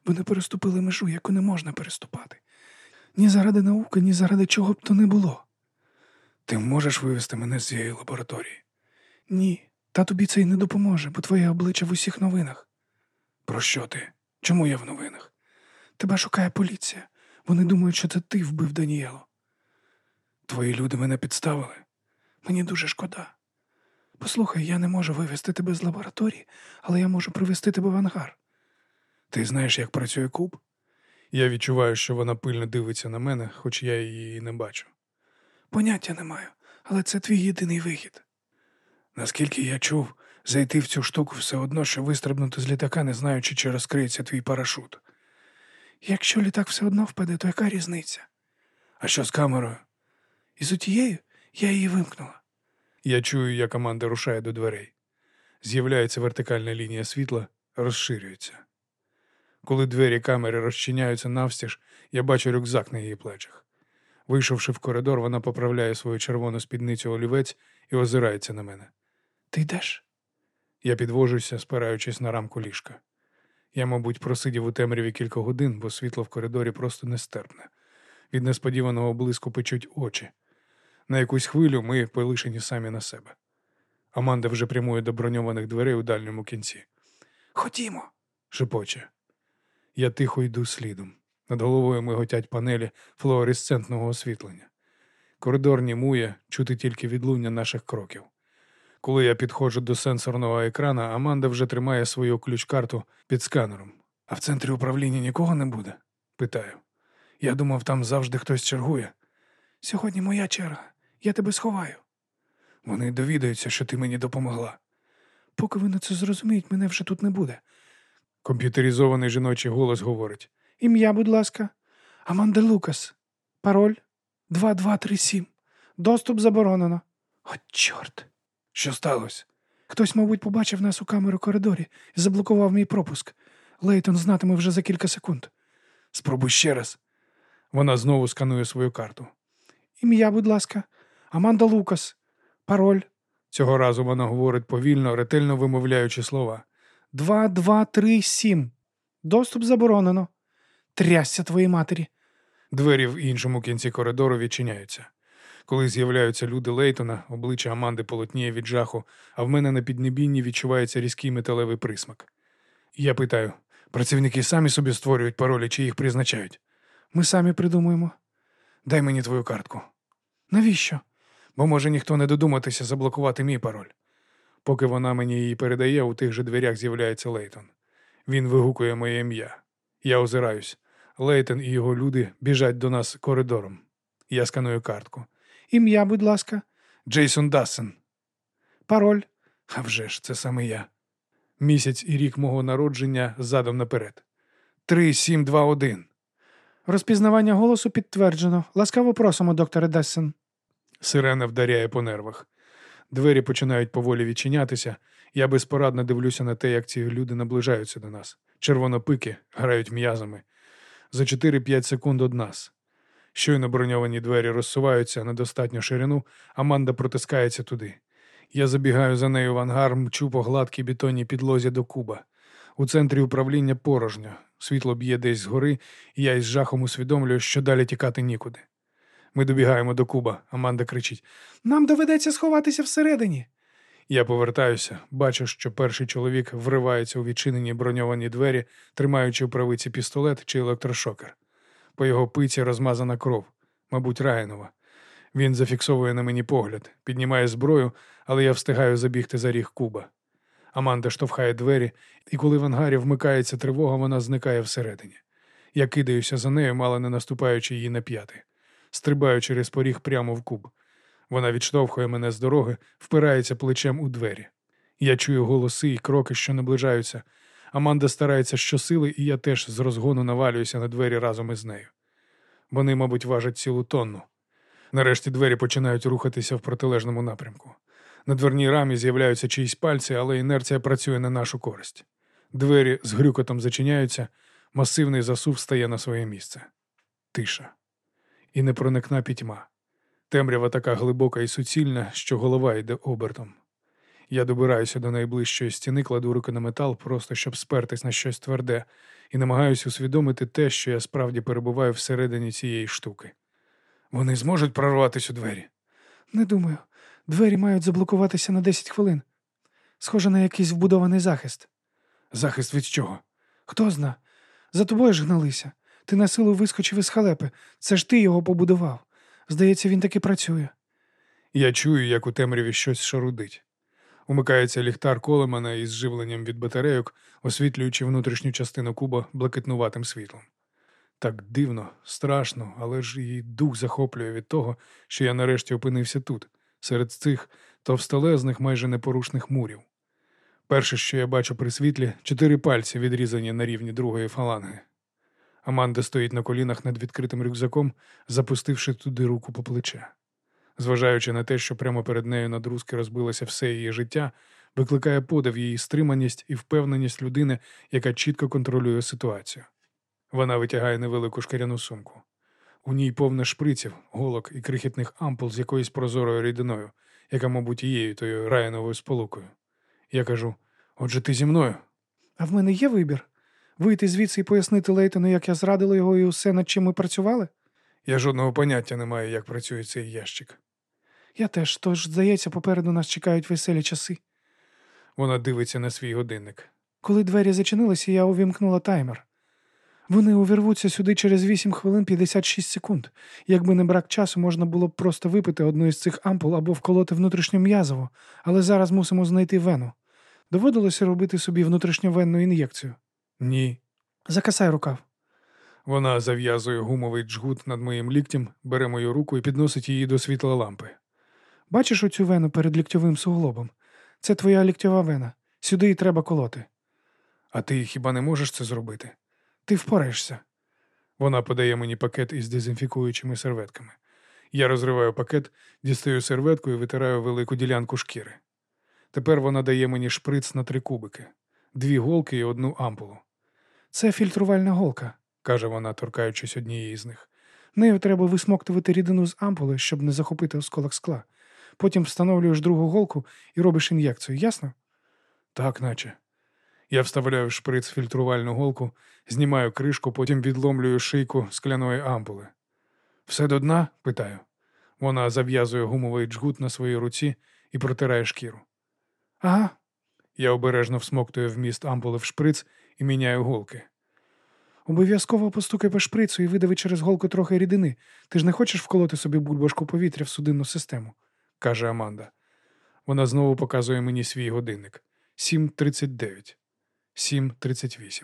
Вони переступили межу, яку не можна переступати. Ні заради науки, ні заради чого б то не було. Ти можеш вивести мене з цієї лабораторії? Ні, та тобі це й не допоможе, бо твоє обличчя в усіх новинах. Про що ти? Чому я в новинах? Тебе шукає поліція. Вони думають, що це ти вбив Даніелу. Твої люди мене підставили. Мені дуже шкода. Послухай, я не можу вивезти тебе з лабораторії, але я можу привезти тебе в ангар. Ти знаєш, як працює куб? Я відчуваю, що вона пильно дивиться на мене, хоч я її не бачу. Поняття не маю, але це твій єдиний вихід. Наскільки я чув, зайти в цю штуку все одно, що вистрибнути з літака, не знаючи, чи розкриється твій парашут. Якщо літак все одно впаде, то яка різниця? А що з камерою? І з отією я її вимкнула. Я чую, як команда рушає до дверей. З'являється вертикальна лінія світла, розширюється. Коли двері камери розчиняються навстіж, я бачу рюкзак на її плечах. Вийшовши в коридор, вона поправляє свою червону спідницю олівець і озирається на мене. Ти йдеш? Я підвожуся, спираючись на рамку ліжка. Я, мабуть, просидів у темряві кілька годин, бо світло в коридорі просто нестерпне. Від несподіваного блиску печуть очі. На якусь хвилю ми полишені самі на себе. Аманда вже прямує до броньованих дверей у дальньому кінці. Ходімо. Шепоче. Я тихо йду слідом. Над головою миготять панелі флуоресцентного освітлення. Коридор німує, чути тільки відлуння наших кроків. Коли я підходжу до сенсорного екрана, Аманда вже тримає свою ключ-карту під сканером. А в центрі управління нікого не буде? питаю. Я думав, там завжди хтось чергує. Сьогодні моя черга. Я тебе сховаю. Вони довідаються, що ти мені допомогла. Поки вони це зрозуміють, мене вже тут не буде. Комп'ютеризований жіночий голос говорить. Ім'я, будь ласка, Аманда Лукас. Пароль 2237. Доступ заборонено. О, чорт. Що сталося? Хтось, мабуть, побачив нас у камеру коридорі і заблокував мій пропуск. Лейтон знатиме вже за кілька секунд. Спробуй ще раз. Вона знову сканує свою карту. Ім'я, будь ласка, Аманда Лукас. Пароль Цього разу вона говорить повільно, ретельно вимовляючи слова. 2237. Доступ заборонено. Трясся твоїй матері. Двері в іншому кінці коридору відчиняються. Коли з'являються люди Лейтона, обличчя Аманди полотніє від жаху, а в мене на піднебінні відчувається різкий металевий присмак. Я питаю: працівники самі собі створюють паролі чи їх призначають? Ми самі придумуємо. Дай мені твою картку. Навіщо? Бо може ніхто не додуматися заблокувати мій пароль. Поки вона мені її передає, у тих же дверях з'являється Лейтон. Він вигукує моє ім'я. Я озираюсь. Лейтон і його люди біжать до нас коридором. Я сканую картку. Ім'я, будь ласка, Джейсон Дассен. пароль. А вже ж, це саме я. Місяць і рік мого народження задом наперед. Три, сім, два, один. Розпізнавання голосу підтверджено. Ласкаво просимо, докторе Дессен. Сирена вдаряє по нервах. Двері починають поволі відчинятися. Я безпорадно дивлюся на те, як ці люди наближаються до нас. Червонопики грають м'язами. За 4-5 секунд од нас. Щойно броньовані двері розсуваються на достатню ширину, Аманда протискається туди. Я забігаю за нею в ангар, мчу по гладкій бетонній підлозі до куба. У центрі управління порожньо. Світло б'є десь згори, і я із жахом усвідомлюю, що далі тікати нікуди. Ми добігаємо до куба. Аманда кричить: Нам доведеться сховатися всередині. Я повертаюся, бачу, що перший чоловік вривається у відчинені броньовані двері, тримаючи в правиці пістолет чи електрошокер. По його пиці розмазана кров, мабуть, Раєнова. Він зафіксовує на мені погляд, піднімає зброю, але я встигаю забігти за ріг куба. Аманда штовхає двері, і коли в ангарі вмикається тривога, вона зникає всередині. Я кидаюся за нею, мало не наступаючи її на п'яти. Стрибаю через поріг прямо в куб. Вона відштовхує мене з дороги, впирається плечем у двері. Я чую голоси і кроки, що наближаються. Аманда старається щосили, і я теж з розгону навалююся на двері разом із нею. Вони, мабуть, важать цілу тонну. Нарешті двері починають рухатися в протилежному напрямку. На дверній рамі з'являються чиїсь пальці, але інерція працює на нашу користь. Двері з грюкотом зачиняються, масивний засув стає на своє місце. Тиша. І непроникна пітьма. Темрява така глибока і суцільна, що голова йде обертом. Я добираюся до найближчої стіни, кладу руки на метал, просто щоб спертись на щось тверде, і намагаюся усвідомити те, що я справді перебуваю всередині цієї штуки. Вони зможуть прорватися у двері. Не думаю. Двері мають заблокуватися на 10 хвилин. Схоже на якийсь вбудований захист. Захист від чого? Хто зна? За тобою ж гналися. Ти на силу вискочив із халепи. Це ж ти його побудував. Здається, він таки працює. Я чую, як у темряві щось шарудить. Умикається ліхтар колемана із живленням від батарейок, освітлюючи внутрішню частину куба блакитнуватим світлом. Так дивно, страшно, але ж і дух захоплює від того, що я нарешті опинився тут, серед цих товстолезних, майже непорушних мурів. Перше, що я бачу при світлі, чотири пальці відрізані на рівні другої фаланги. Аманда стоїть на колінах над відкритим рюкзаком, запустивши туди руку по плече. Зважаючи на те, що прямо перед нею на друзки розбилося все її життя, викликає подив її стриманість і впевненість людини, яка чітко контролює ситуацію. Вона витягає невелику шкіряну сумку. У ній повно шприців, голок і крихітних ампул з якоюсь прозорою рідиною, яка, мабуть, і є тою раяновою сполукою. Я кажу: отже, ти зі мною. А в мене є вибір? Вийти звідси і пояснити Лейтону, як я зрадила його і усе, над чим ми працювали? Я жодного поняття не маю, як працює цей ящик. Я теж, тож, здається, попереду нас чекають веселі часи. Вона дивиться на свій годинник. Коли двері зачинилися, я увімкнула таймер. Вони увірвуться сюди через 8 хвилин 56 секунд. Якби не брак часу, можна було б просто випити одну із цих ампул або вколоти внутрішню м'язову, але зараз мусимо знайти вену. Доводилося робити собі внутрішньовенну ін'єкцію. Ні. Закасай рукав. Вона зав'язує гумовий джгут над моїм ліктем, бере мою руку і підносить її до світла лампи. Бачиш оцю вену перед ліктьовим суглобом? Це твоя ліктьова вена. Сюди і треба колоти. А ти хіба не можеш це зробити? Ти впораєшся. Вона подає мені пакет із дезінфікуючими серветками. Я розриваю пакет, дістаю серветку і витираю велику ділянку шкіри. Тепер вона дає мені шприц на три кубики, дві голки і одну ампулу, Це фільтрувальна голка. каже вона, торкаючись однієї з них. Нею треба висмоктувати рідину з ампули, щоб не захопити осколок скла. Потім встановлюєш другу голку і робиш ін'єкцію, ясно? Так, наче. Я вставляю в шприц фільтрувальну голку, знімаю кришку, потім відломлюю шийку скляної ампули. Все до дна? питаю. Вона зав'язує гумовий джгут на своїй руці і протирає шкіру. Ага, Я обережно всмоктую вміст ампули в шприц і міняю голки. обов'язково постукай по шприцу і видави через голку трохи рідини. Ти ж не хочеш вколоти собі бульбашку повітря в судинну систему. каже Аманда. Вона знову показує мені свій годинник. 7.39, 7.38,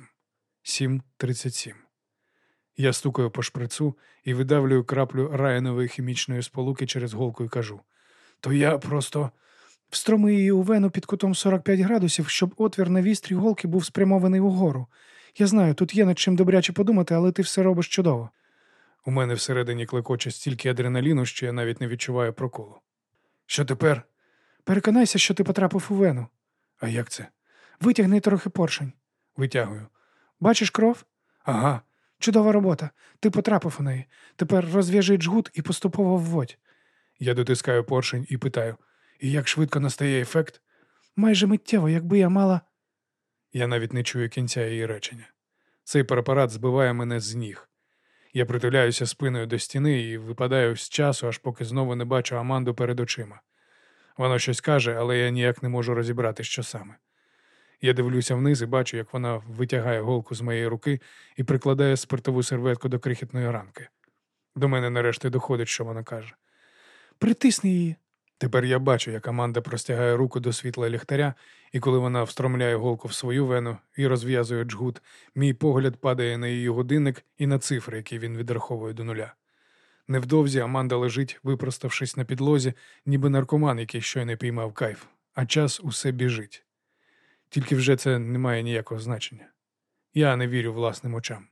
7.37. Я стукаю по шприцу і видавлюю краплю раянової хімічної сполуки через голку і кажу. То я просто. Встроми її у вену під кутом 45 градусів, щоб отвір на вістрі голки був спрямований угору. Я знаю, тут є над чим добряче подумати, але ти все робиш чудово. У мене всередині клекоче стільки адреналіну, що я навіть не відчуваю проколу. Що тепер? Переконайся, що ти потрапив у вену. А як це? Витягни трохи поршень. Витягую. Бачиш кров? Ага, Чудова робота. Ти потрапив у неї. Тепер розв'яжи джгут і поступово вводь. я дотискаю поршень і питаю: і як швидко настає ефект? Майже миттєво, якби я мала. Я навіть не чую кінця її речення. Цей препарат збиває мене з ніг. Я притуляюся спиною до стіни і випадаю з часу, аж поки знову не бачу Аманду перед очима. Вона щось каже, але я ніяк не можу розібрати, що саме. Я дивлюся вниз і бачу, як вона витягає голку з моєї руки і прикладає спиртову серветку до крихітної ранки. До мене нарешті доходить, що вона каже. Притисни її. Тепер я бачу, як Аманда простягає руку до світла ліхтаря, і коли вона встромляє голку в свою вену і розв'язує джгут, мій погляд падає на її годинник і на цифри, які він відраховує до нуля. Невдовзі Аманда лежить, випроставшись на підлозі, ніби наркоман, який щойно піймав кайф, а час усе біжить. Тільки вже це не має ніякого значення. Я не вірю власним очам.